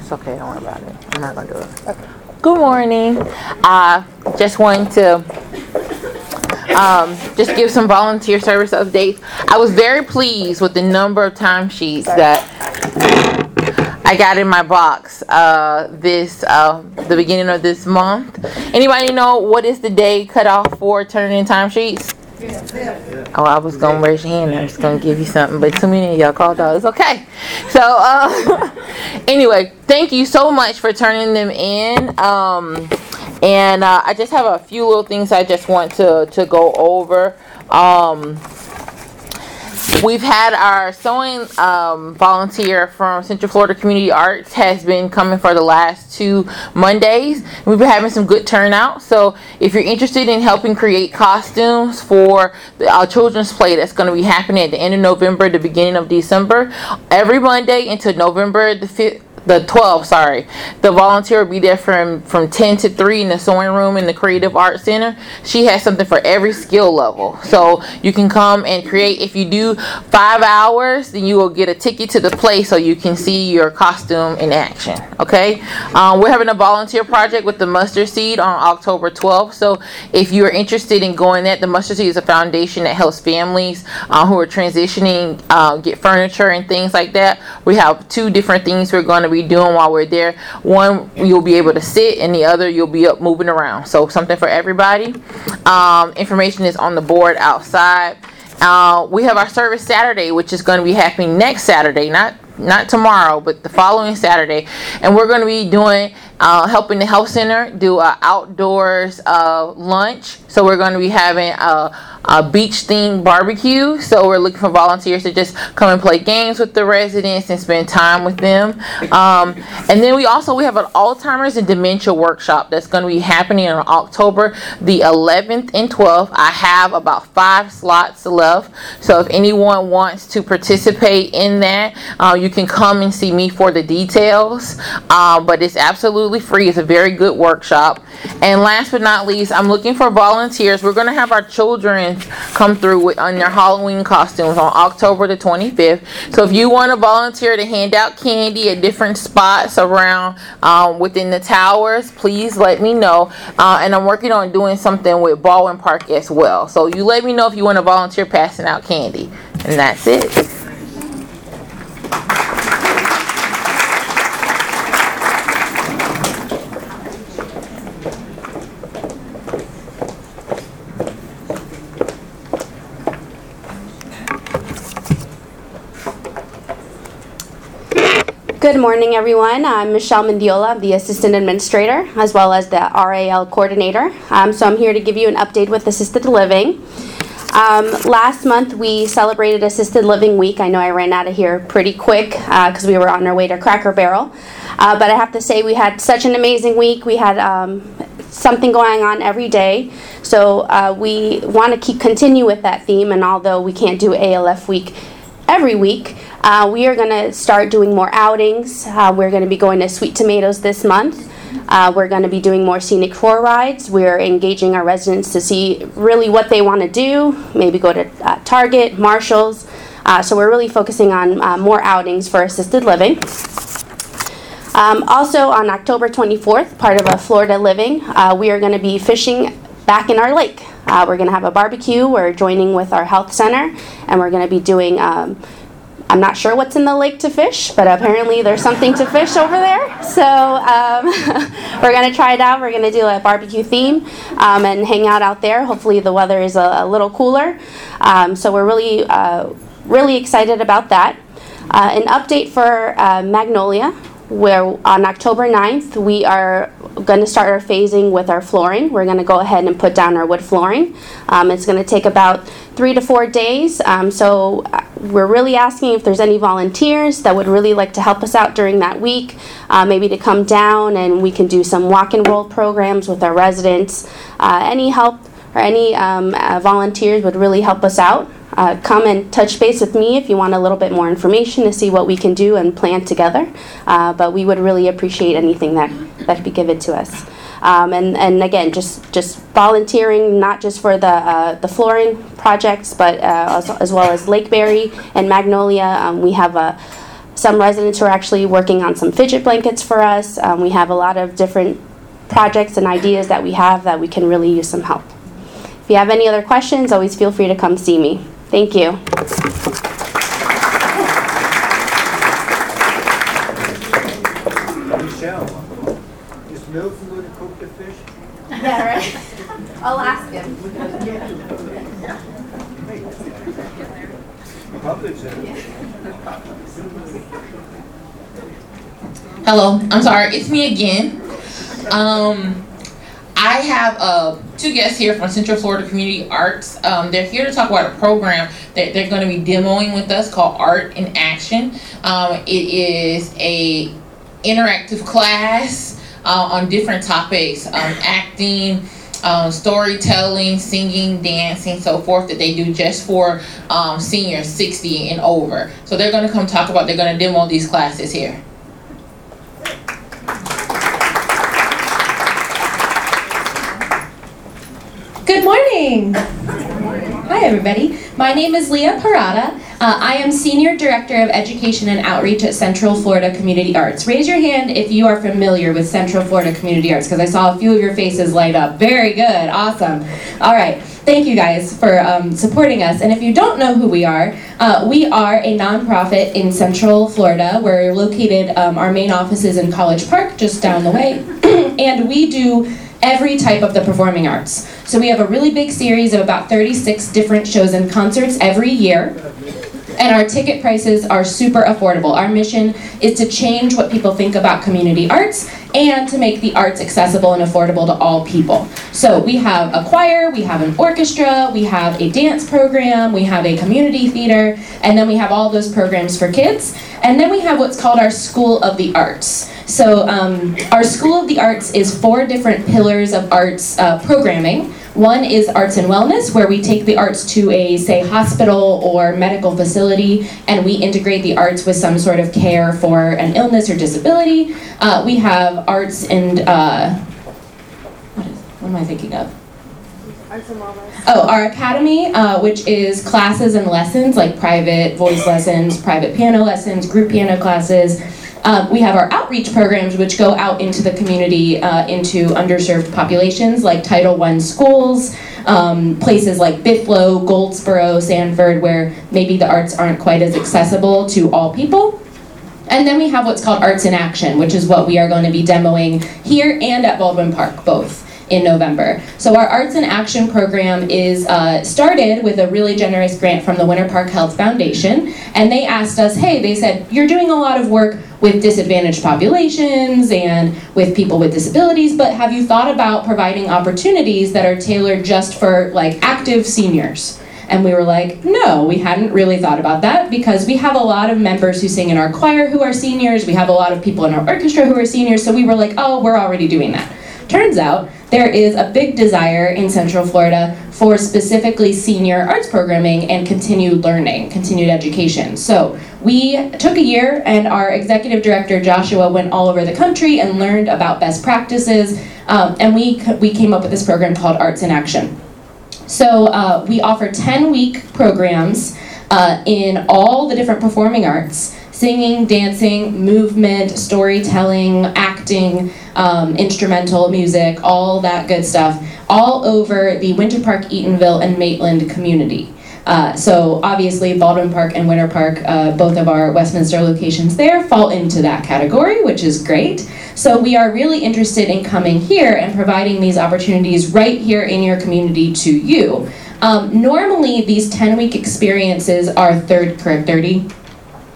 It's okay, don't worry about it. I'm not gonna do it. Morning. Uh, just wanted to um, just give some volunteer service updates. I was very pleased with the number of timesheets that I got in my box uh, this uh, the beginning of this month. Anybody know what is the day cut off for turning in timesheets? Oh, I was gonna raise your hand. I was gonna give you something, but too many of y'all called out. It's okay. So, uh, *laughs* anyway, thank you so much for turning them in. Um, and uh, I just have a few little things I just want to to go over. Um, We've had our sewing um, volunteer from Central Florida Community Arts has been coming for the last two Mondays. We've been having some good turnout. So if you're interested in helping create costumes for the uh, children's play that's going to be happening at the end of November, the beginning of December, every Monday until November the 5th the 12th sorry. The volunteer will be there from from 10 to 3 in the sewing room in the creative arts center. She has something for every skill level. So you can come and create. If you do five hours then you will get a ticket to the play so you can see your costume in action okay? Um, we're having a volunteer project with the mustard seed on october 12th so if you're interested in going that the mustard seed is a foundation that helps families uh, who are transitioning uh, get furniture and things like that. We have two different things we're going to be doing while we're there. One, you'll be able to sit, and the other, you'll be up moving around. So, something for everybody. Um, information is on the board outside. Uh, we have our service Saturday, which is going to be happening next Saturday, not not tomorrow, but the following Saturday, and we're going to be doing uh, helping the health center do a outdoors uh, lunch. So we're going to be having a, a beach themed barbecue. So we're looking for volunteers to just come and play games with the residents and spend time with them. Um, and then we also we have an Alzheimer's and dementia workshop that's going to be happening on October the 11th and 12th. I have about five slots left. So if anyone wants to participate in that, uh, you can come and see me for the details. Uh, but it's absolutely free. It's a very good workshop. And last but not least, I'm looking for volunteers. We're going to have our children come through with on their Halloween costumes on October the 25th. So if you want to volunteer to hand out candy at different spots around um, within the towers, please let me know. Uh, and I'm working on doing something with Baldwin Park as well. So you let me know if you want to volunteer passing out candy. And that's it. Morning, everyone. I'm Michelle Mendiola, the Assistant Administrator, as well as the RAL Coordinator. Um, so I'm here to give you an update with Assisted Living. Um, last month, we celebrated Assisted Living Week. I know I ran out of here pretty quick because we were on our way to Cracker Barrel. Uh, but I have to say, we had such an amazing week. We had um, something going on every day. So uh, we want to keep continue with that theme. And although we can't do ALF Week every week, uh, we are going to start doing more outings. Uh, we're going to be going to Sweet Tomatoes this month. Uh, we're going to be doing more scenic tour rides. We're engaging our residents to see really what they want to do, maybe go to uh, Target, Marshall's. Uh, so we're really focusing on uh, more outings for assisted living. Um, also, on October 24th, part of a Florida Living, we are going to be fishing back in our lake. We're going to have a barbecue. We're joining with our health center, and we're going to be doing. Um, I'm not sure what's in the lake to fish, but apparently there's something to fish over there. So um, *laughs* we're going to try it out. We're going to do a barbecue theme um, and hang out out there. Hopefully the weather is a, a little cooler. Um, so we're really, uh, really excited about that. Uh, an update for uh, Magnolia, where on October 9th, we are going to start our phasing with our flooring. We're going to go ahead and put down our wood flooring. Um, it's going to take about three to four days. Um, so uh, we're really asking if there's any volunteers that would really like to help us out during that week, uh, maybe to come down and we can do some walk and roll programs with our residents. Uh, any help or any um, uh, volunteers would really help us out. Uh, come and touch base with me if you want a little bit more information to see what we can do and plan together. But we would really appreciate anything that that could be given to us. Um, and, and again, just just volunteering, not just for the uh, the flooring projects, but uh, as, as well as Lakeberry and Magnolia. Um, we have a some residents who are actually working on some fidget blankets for us. Um, we have a lot of different projects and ideas that we have that we can really use some help. If you have any other questions, always feel free to come see me. Thank you. Yeah, right. I'll ask him. Hello, I'm sorry, it's me again. Um, I have uh, two guests here from Central Florida Community Arts. Um, they're here to talk about a program that they're going to be demoing with us called Art in Action. Um, it is a interactive class uh, on different topics, um, acting, um, storytelling, singing, dancing, so forth that they do just for um, seniors 60 and over. So they're going to come talk about. They're going to demo these classes here. Good morning. Hi, everybody. My name is Leah Parada. Uh, I am Senior Director of Education and Outreach at Central Florida Community Arts. Raise your hand if you are familiar with Central Florida Community Arts, because I saw a few of your faces light up. Very good. Awesome. All right. Thank you guys for um, supporting us. And if you don't know who we are, uh, we are a nonprofit in Central Florida. We're located, um, our main office is in College Park, just down the way. *clears throat* and we do every type of the performing arts. So we have a really big series of about 36 different shows and concerts every year. And our ticket prices are super affordable. Our mission is to change what people think about community arts and to make the arts accessible and affordable to all people. So we have a choir, we have an orchestra, we have a dance program, we have a community theater, and then we have all those programs for kids. And then we have what's called our School of the Arts. So um, our School of the Arts is four different pillars of arts uh, programming. One is arts and wellness, where we take the arts to a, say, hospital or medical facility, and we integrate the arts with some sort of care for an illness or disability. Uh, we have arts and, uh, what, is, what am I thinking of? Oh, our academy, uh, which is classes and lessons like private voice lessons, private piano lessons, group piano classes. Um, we have our outreach programs, which go out into the community, uh, into underserved populations like Title I schools, um, places like Bithlo, Goldsboro, Sanford, where maybe the arts aren't quite as accessible to all people. And then we have what's called Arts in Action, which is what we are going to be demoing here and at Baldwin Park, both in November. So our Arts in Action program is uh, started with a really generous grant from the Winter Park Health Foundation, and they asked us, hey, they said, you're doing a lot of work with disadvantaged populations and with people with disabilities, but have you thought about providing opportunities that are tailored just for like active seniors? And we were like, no, we hadn't really thought about that because we have a lot of members who sing in our choir who are seniors. We have a lot of people in our orchestra who are seniors. So we were like, oh, we're already doing that. Turns out there is a big desire in Central Florida for specifically senior arts programming and continued learning, continued education. So we took a year and our executive director Joshua went all over the country and learned about best practices um, and we, we came up with this program called Arts in Action. So uh, we offer 10 week programs uh, in all the different performing arts singing, dancing, movement, storytelling, acting acting, um, instrumental music, all that good stuff, all over the Winter Park, Eatonville, and Maitland community. Uh, so obviously Baldwin Park and Winter Park, uh, both of our Westminster locations there, fall into that category, which is great. So we are really interested in coming here and providing these opportunities right here in your community to you. Um, normally, these 10 week experiences are third, correct, 30?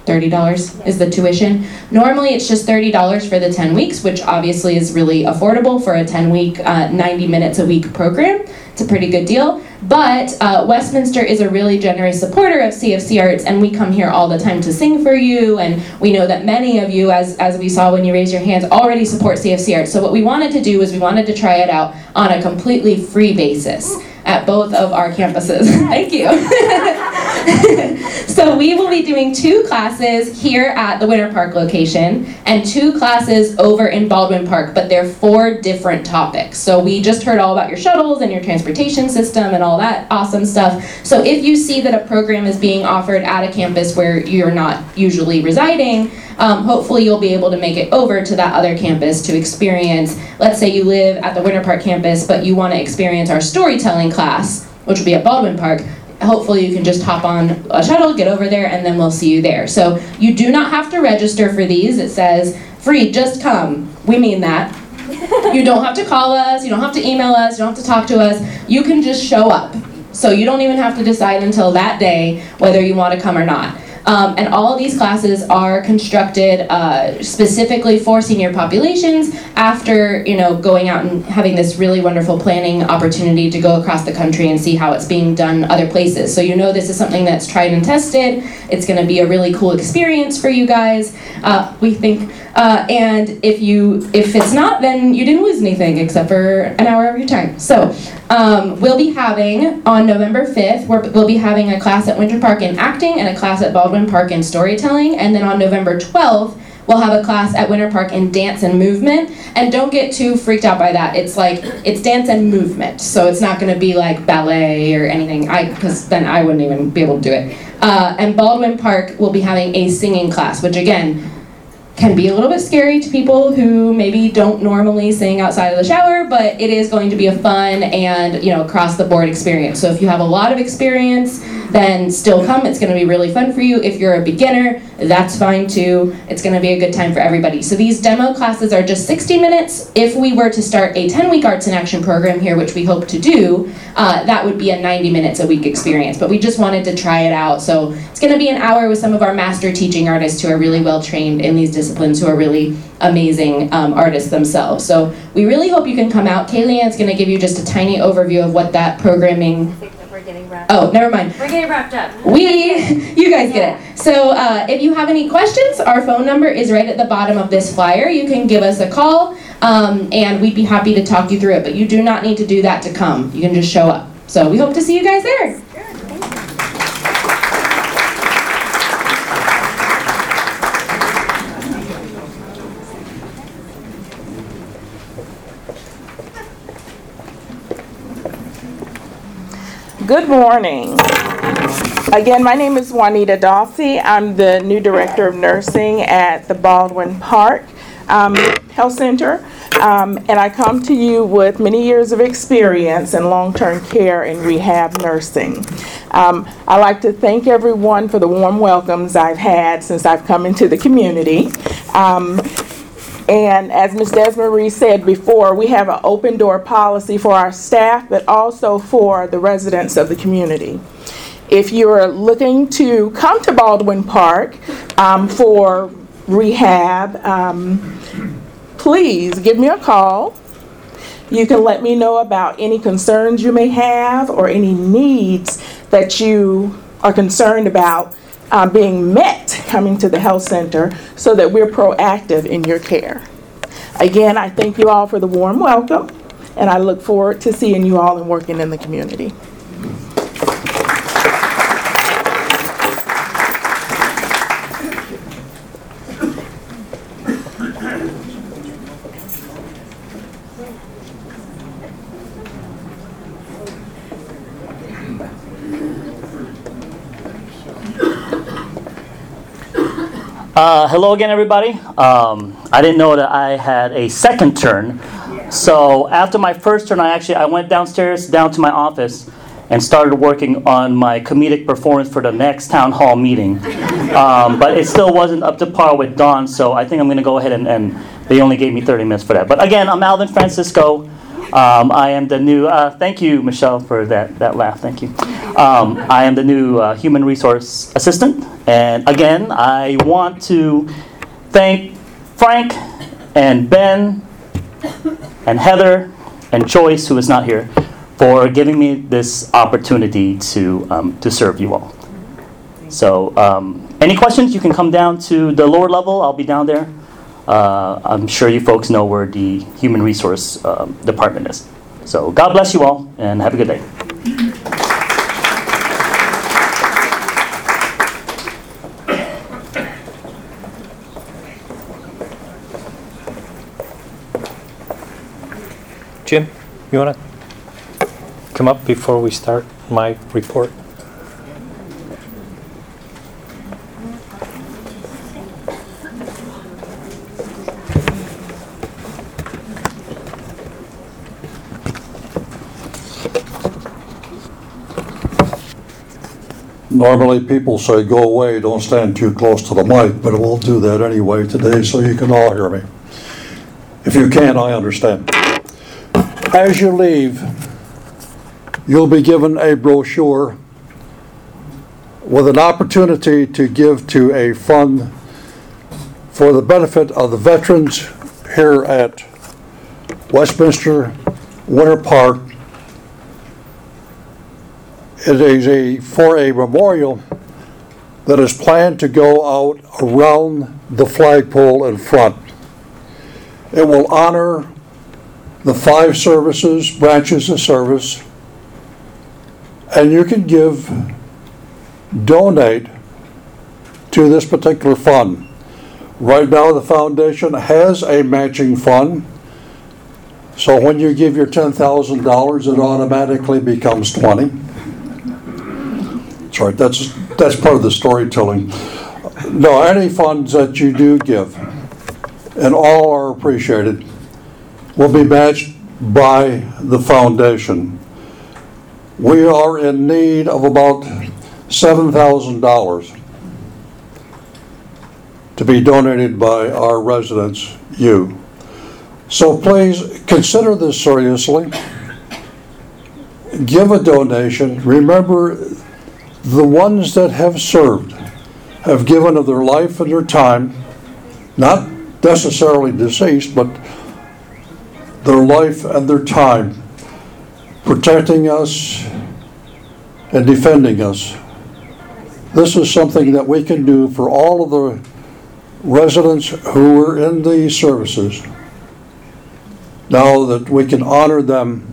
$30 is the tuition. Normally, it's just $30 for the 10 weeks, which obviously is really affordable for a 10 week, uh, 90 minutes a week program. It's a pretty good deal. But uh, Westminster is a really generous supporter of CFC Arts, and we come here all the time to sing for you. And we know that many of you, as, as we saw when you raised your hands, already support CFC Arts. So, what we wanted to do was we wanted to try it out on a completely free basis at both of our campuses. *laughs* Thank you. *laughs* *laughs* so we will be doing two classes here at the Winter Park location and two classes over in Baldwin Park, but they're four different topics. So we just heard all about your shuttles and your transportation system and all that awesome stuff. So if you see that a program is being offered at a campus where you're not usually residing, um, hopefully you'll be able to make it over to that other campus to experience, let's say you live at the Winter Park campus, but you want to experience our storytelling class, which will be at Baldwin Park. Hopefully you can just hop on a shuttle, get over there, and then we'll see you there. So you do not have to register for these. It says, free, just come. We mean that. *laughs* you don't have to call us, you don't have to email us, you don't have to talk to us. You can just show up. So you don't even have to decide until that day whether you want to come or not. Um, and all these classes are constructed uh, specifically for senior populations after you know going out and having this really wonderful planning opportunity to go across the country and see how it's being done other places. So you know this is something that's tried and tested. It's going to be a really cool experience for you guys. Uh, we think. Uh, and if you if it's not, then you didn't lose anything except for an hour of your time. So um, we'll be having on November 5th, we will be having a class at Winter Park in acting and a class at Baldwin Park in storytelling. And then on November 12th, we'll have a class at Winter Park in dance and movement. And don't get too freaked out by that. It's like, it's dance and movement. So it's not going to be like ballet or anything, I because then I wouldn't even be able to do it. Uh, and Baldwin Park will be having a singing class, which again, can be a little bit scary to people who maybe don't normally sing outside of the shower, but it is going to be a fun and you know across the board experience. So if you have a lot of experience, then still come. It's going to be really fun for you. If you're a beginner, that's fine too. It's going to be a good time for everybody. So these demo classes are just 60 minutes. If we were to start a 10 week arts in action program here, which we hope to do, uh, that would be a 90 minutes a week experience. But we just wanted to try it out. So it's going to be an hour with some of our master teaching artists who are really well trained in these disciplines, who are really amazing um, artists themselves. So we really hope you can come out. Kaylee is going to give you just a tiny overview of what that programming Oh, never mind. We're getting wrapped up. We, *laughs* you guys get it. So uh, if you have any questions, our phone number is right at the bottom of this flyer. You can give us a call, um, and we'd be happy to talk you through it. But you do not need to do that to come. You can just show up. So we hope to see you guys there. Good morning. Again, my name is Juanita Dawsey. I'm the new director of nursing at the Baldwin Park um, Health Center. Um, and I come to you with many years of experience in long term care and rehab nursing. Um, I'd like to thank everyone for the warm welcomes I've had since I've come into the community. And as Ms. Desmarie said before, we have an open door policy for our staff, but also for the residents of the community. If you're looking to come to Baldwin Park um, for rehab, um, please give me a call. You can let me know about any concerns you may have or any needs that you are concerned about uh, being met coming to the health center so that we're proactive in your care. Again, I thank you all for the warm welcome, and I look forward to seeing you all and working in the community. Uh, hello again, everybody. Um, I didn't know that I had a second turn. So after my first turn, I actually I went downstairs down to my office and started working on my comedic performance for the next town hall meeting. Um, but it still wasn't up to par with Dawn, so I think I'm going to go ahead and, and they only gave me 30 minutes for that. But again, I'm Alvin Francisco. Um, I am the new. Uh, thank you, Michelle, for that that laugh. Thank you. Um, I am the new uh, human resource assistant, and again, I want to thank Frank and Ben and Heather and Joyce, who is not here, for giving me this opportunity to um, to serve you all. So, um, any questions? You can come down to the lower level. I'll be down there. Uh, I'm sure you folks know where the human resource um, department is. So, God bless you all, and have a good day. Jim, you want to come up before we start my report? Normally, people say, go away, don't stand too close to the mic, but we'll do that anyway today so you can all hear me. If you can't, I understand. As you leave, you'll be given a brochure with an opportunity to give to a fund for the benefit of the veterans here at Westminster Winter Park is a for a memorial that is planned to go out around the flagpole in front. It will honor the five services, branches of service, and you can give, donate to this particular fund. Right now, the foundation has a matching fund. So when you give your $10,000, it automatically becomes 20. Sorry, that's, that's part of the storytelling. No, any funds that you do give, and all are appreciated, will be matched by the foundation. We are in need of about $7,000 to be donated by our residents, you. So please consider this seriously. Give a donation. Remember, the ones that have served have given of their life and their time, not necessarily deceased, but their life and their time, protecting us and defending us. This is something that we can do for all of the residents who were in the services. Now that we can honor them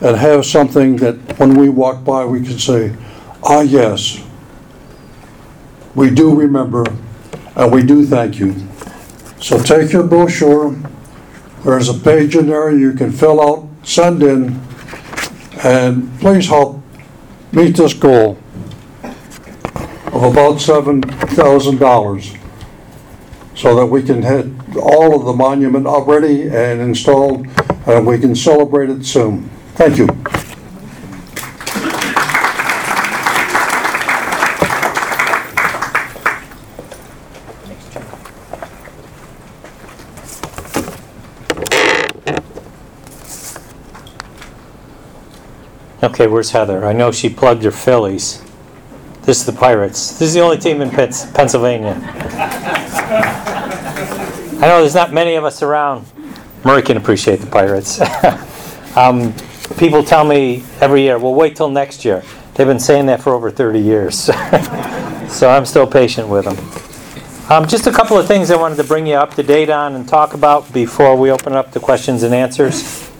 and have something that when we walk by, we can say, ah, yes, we do remember and we do thank you. So take your brochure, there's a page in there you can fill out, send in, and please help meet this goal of about seven thousand dollars so that we can hit all of the monument up ready and installed, and we can celebrate it soon. Thank you. Okay, where's Heather? I know she plugged her Phillies. This is the Pirates. This is the only team in Pitts, Pennsylvania. I know there's not many of us around. Murray can appreciate the Pirates. *laughs* um, people tell me every year, well, wait till next year. They've been saying that for over 30 years. *laughs* so I'm still patient with them. Um, just a couple of things I wanted to bring you up to date on and talk about before we open up the questions and answers.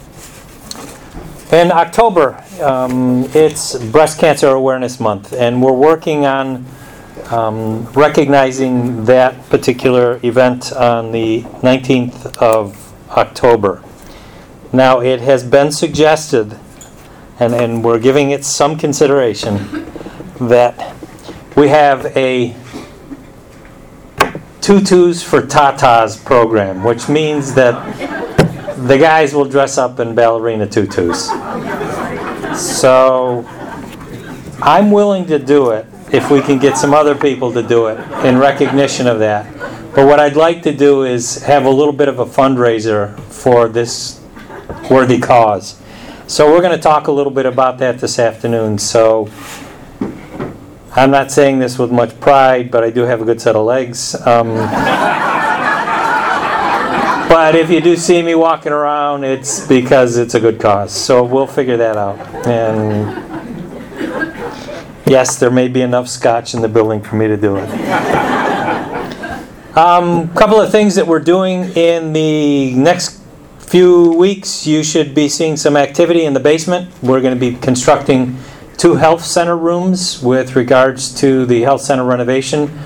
In October, um, it's Breast Cancer Awareness Month, and we're working on um, recognizing that particular event on the 19th of October. Now, it has been suggested, and, and we're giving it some consideration, that we have a Tutus for Tatas program, which means that the guys will dress up in ballerina tutus. So I'm willing to do it if we can get some other people to do it in recognition of that. But what I'd like to do is have a little bit of a fundraiser for this worthy cause. So we're going to talk a little bit about that this afternoon. So I'm not saying this with much pride, but I do have a good set of legs. Um, but if you do see me walking around, it's because it's a good cause. So we'll figure that out. And yes, there may be enough scotch in the building for me to do it. A um, couple of things that we're doing in the next few weeks. You should be seeing some activity in the basement. We're going to be constructing two health center rooms with regards to the health center renovation.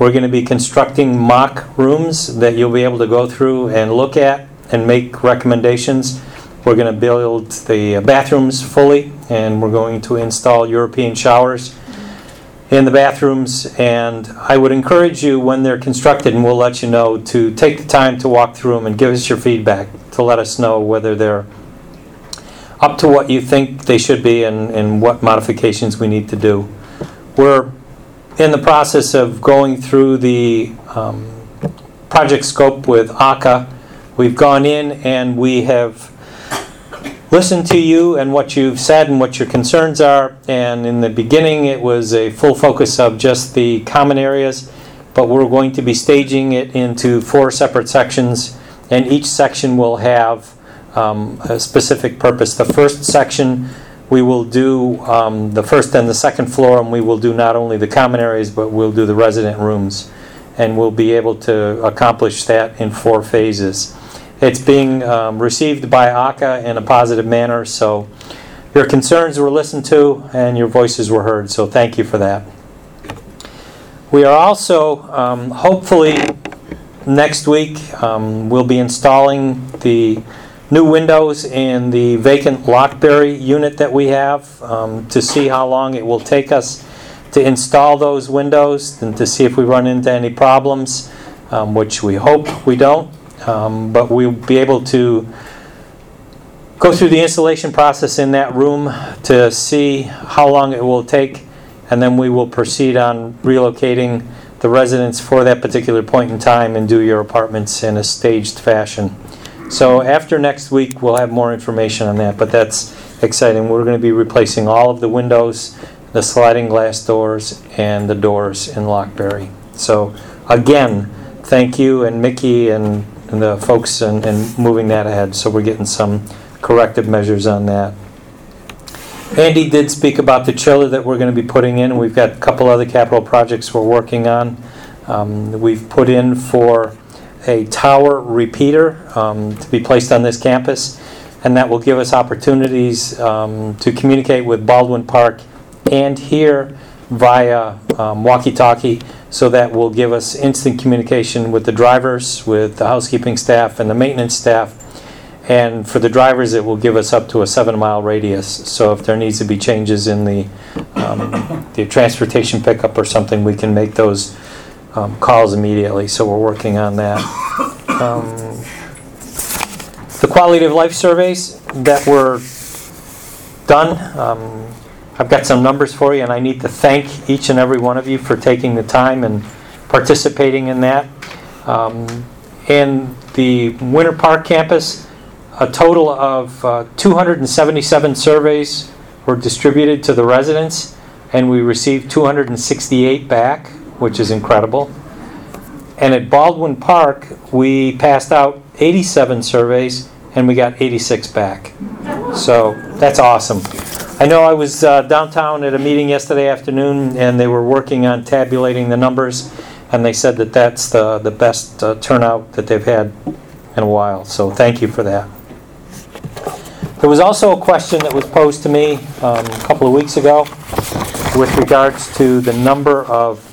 We're going to be constructing mock rooms that you'll be able to go through and look at and make recommendations. We're going to build the bathrooms fully and we're going to install European showers in the bathrooms. And I would encourage you when they're constructed, and we'll let you know, to take the time to walk through them and give us your feedback to let us know whether they're up to what you think they should be and, and what modifications we need to do. We're in the process of going through the um, project scope with ACA. We've gone in and we have listened to you and what you've said and what your concerns are. And in the beginning, it was a full focus of just the common areas, but we're going to be staging it into four separate sections, and each section will have um, a specific purpose. The first section, we will do um, the first and the second floor, and we will do not only the common areas, but we'll do the resident rooms. And we'll be able to accomplish that in four phases. It's being um, received by ACA in a positive manner, so your concerns were listened to and your voices were heard, so thank you for that. We are also, um, hopefully, next week, um, we'll be installing the new windows in the vacant Lockberry unit that we have um, to see how long it will take us to install those windows and to see if we run into any problems, um, which we hope we don't. Um, but we'll be able to go through the installation process in that room to see how long it will take, and then we will proceed on relocating the residents for that particular point in time and do your apartments in a staged fashion. So after next week, we'll have more information on that, but that's exciting. We're going to be replacing all of the windows, the sliding glass doors, and the doors in Lockberry. So again, thank you and Mickey and and the folks and, moving that ahead. So we're getting some corrective measures on that. Andy did speak about the chiller that we're going to be putting in. We've got a couple other capital projects we're working on. Um, we've put in for a tower repeater um, to be placed on this campus, and that will give us opportunities um, to communicate with Baldwin Park and here via um, walkie-talkie so that will give us instant communication with the drivers, with the housekeeping staff, and the maintenance staff. And for the drivers, it will give us up to a seven mile radius. So if there needs to be changes in the, um, *coughs* the transportation pickup or something, we can make those um, calls immediately. So we're working on that. Um, the quality of life surveys that were done. Um, I've got some numbers for you, and I need to thank each and every one of you for taking the time and participating in that. Um, in the Winter Park campus, a total of uh, 277 surveys were distributed to the residents, and we received 268 back, which is incredible. And at Baldwin Park, we passed out 87 surveys, and we got 86 back. So that's awesome. I know I was uh, downtown at a meeting yesterday afternoon, and they were working on tabulating the numbers, and they said that that's the, the best uh, turnout that they've had in a while. So thank you for that. There was also a question that was posed to me um, a couple of weeks ago with regards to the number of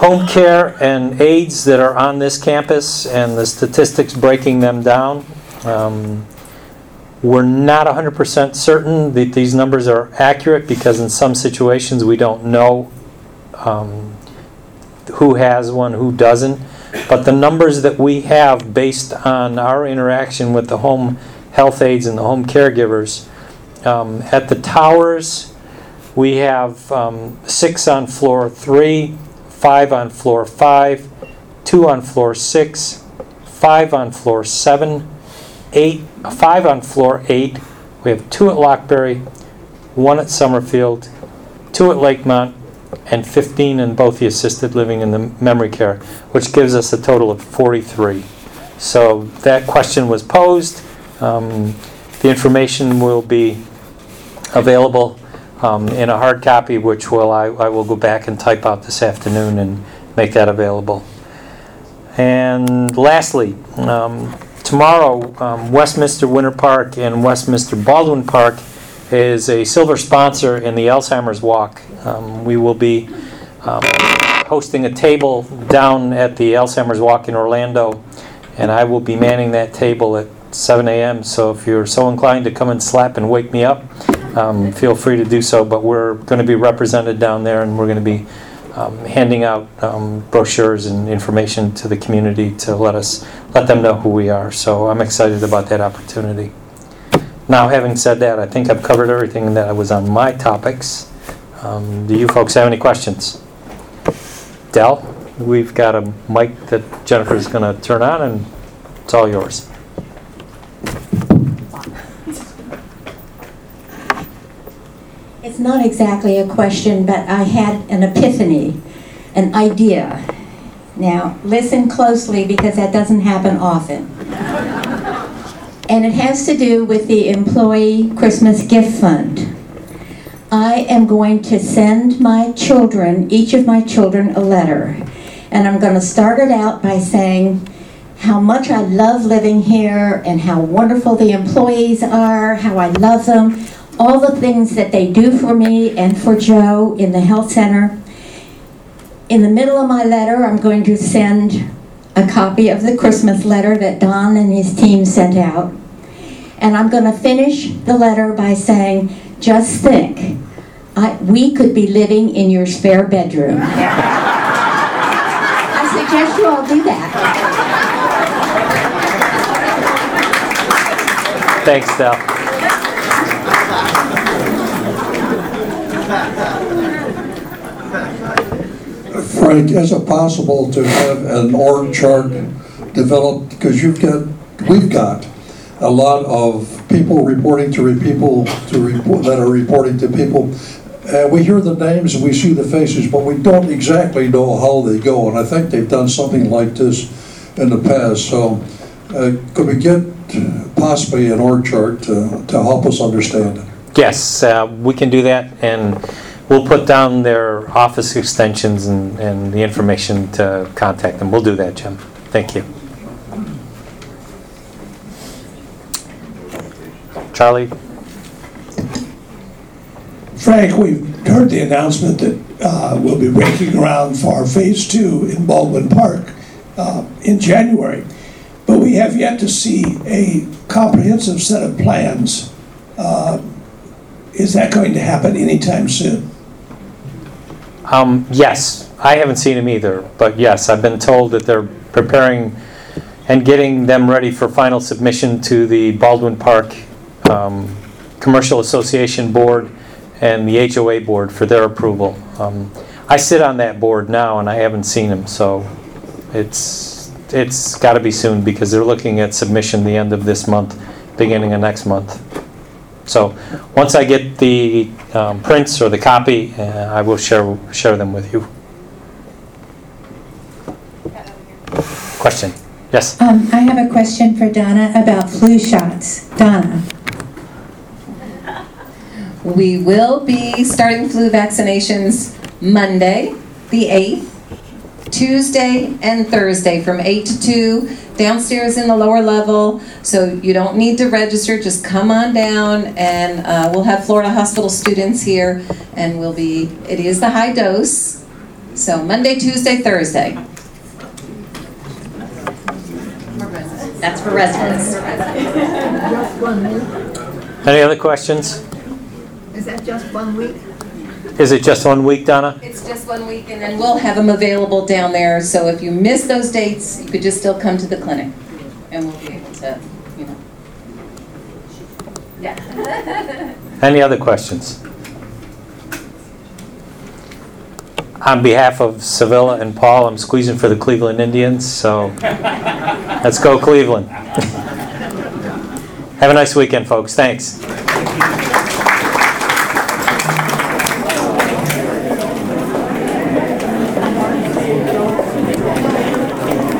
home care and aides that are on this campus and the statistics breaking them down. Um, we're not 100% certain that these numbers are accurate because in some situations we don't know um, who has one, who doesn't. But the numbers that we have based on our interaction with the home health aides and the home caregivers, um, at the towers, we have um, six on floor three, five on floor five, two on floor six, five on floor seven, eight, five on floor eight. We have two at Lockberry, one at Summerfield, two at Lakemont, and 15 in both the assisted living and the memory care, which gives us a total of 43. So that question was posed. Um, The information will be available um, in a hard copy, which will, I I will go back and type out this afternoon and make that available. And lastly, um, tomorrow, um, Westminster Winter Park and Westminster Baldwin Park is a silver sponsor in the Alzheimer's Walk. Um, We will be um, hosting a table down at the Alzheimer's Walk in Orlando, and I will be manning that table at 7 a.m. So if you're so inclined to come and slap and wake me up, um, feel free to do so. But we're going to be represented down there, and we're going to be um, handing out um, brochures and information to the community to let us let them know who we are. So I'm excited about that opportunity. Now, having said that, I think I've covered everything that was on my topics. Um, do you folks have any questions? Dell, we've got a mic that Jennifer's going to turn on, and it's all yours. It's not exactly a question, but I had an epiphany, an idea. Now, listen closely because that doesn't happen often. And it has to do with the Employee Christmas Gift Fund. I am going to send my children, each of my children, a letter. And I'm going to start it out by saying how much I love living here and how wonderful the employees are, how I love them, all the things that they do for me and for Joe in the health center. In the middle of my letter, I'm going to send a copy of the Christmas letter that Don and his team sent out. And I'm going to finish the letter by saying, just think, I, we could be living in your spare bedroom. *laughs* I suggest you all do that. Thanks, Dell. Frank, is it possible to have an org chart developed, because you've got, we've got a lot of people reporting to people to report, that are reporting to people. And we hear the names and we see the faces, but we don't exactly know how they go. And I think they've done something like this in the past. So uh, could we get possibly an org chart to, to help us understand it? Yes, uh, we can do that, and we'll put down their office extensions and, and the information to contact them. We'll do that, Jim. Thank you. Charlie? Frank, we've heard the announcement that uh, we'll be breaking ground for Phase Two in Baldwin Park uh, in January, but we have yet to see a comprehensive set of plans. Uh, Is that going to happen anytime soon? Um, yes, I haven't seen them either, but yes, I've been told that they're preparing and getting them ready for final submission to the Baldwin Park um, Commercial Association Board and the HOA Board for their approval. Um, I sit on that board now and I haven't seen them, so it's, it's got to be soon because they're looking at submission the end of this month, beginning of next month. So, once I get the um, prints or the copy, uh, I will share, share them with you. Question? Yes? Um, I have a question for Donna about flu shots. Donna? We will be starting flu vaccinations Monday, the 8th, Tuesday and Thursday from 8 to 2 downstairs in the lower level. So you don't need to register, just come on down and uh, we'll have Florida Hospital students here and we'll be, it is the high dose. So Monday, Tuesday, Thursday. That's for residents. Any other questions? Is that just one week? Is it just one week, Donna? It's just one week, and then we'll have them available down there, so if you miss those dates, you could just still come to the clinic, and we'll be able to, you know. Yeah. *laughs* Any other questions? On behalf of Sevilla and Paul, I'm squeezing for the Cleveland Indians, so let's go Cleveland. *laughs* Have a nice weekend, folks. Thanks.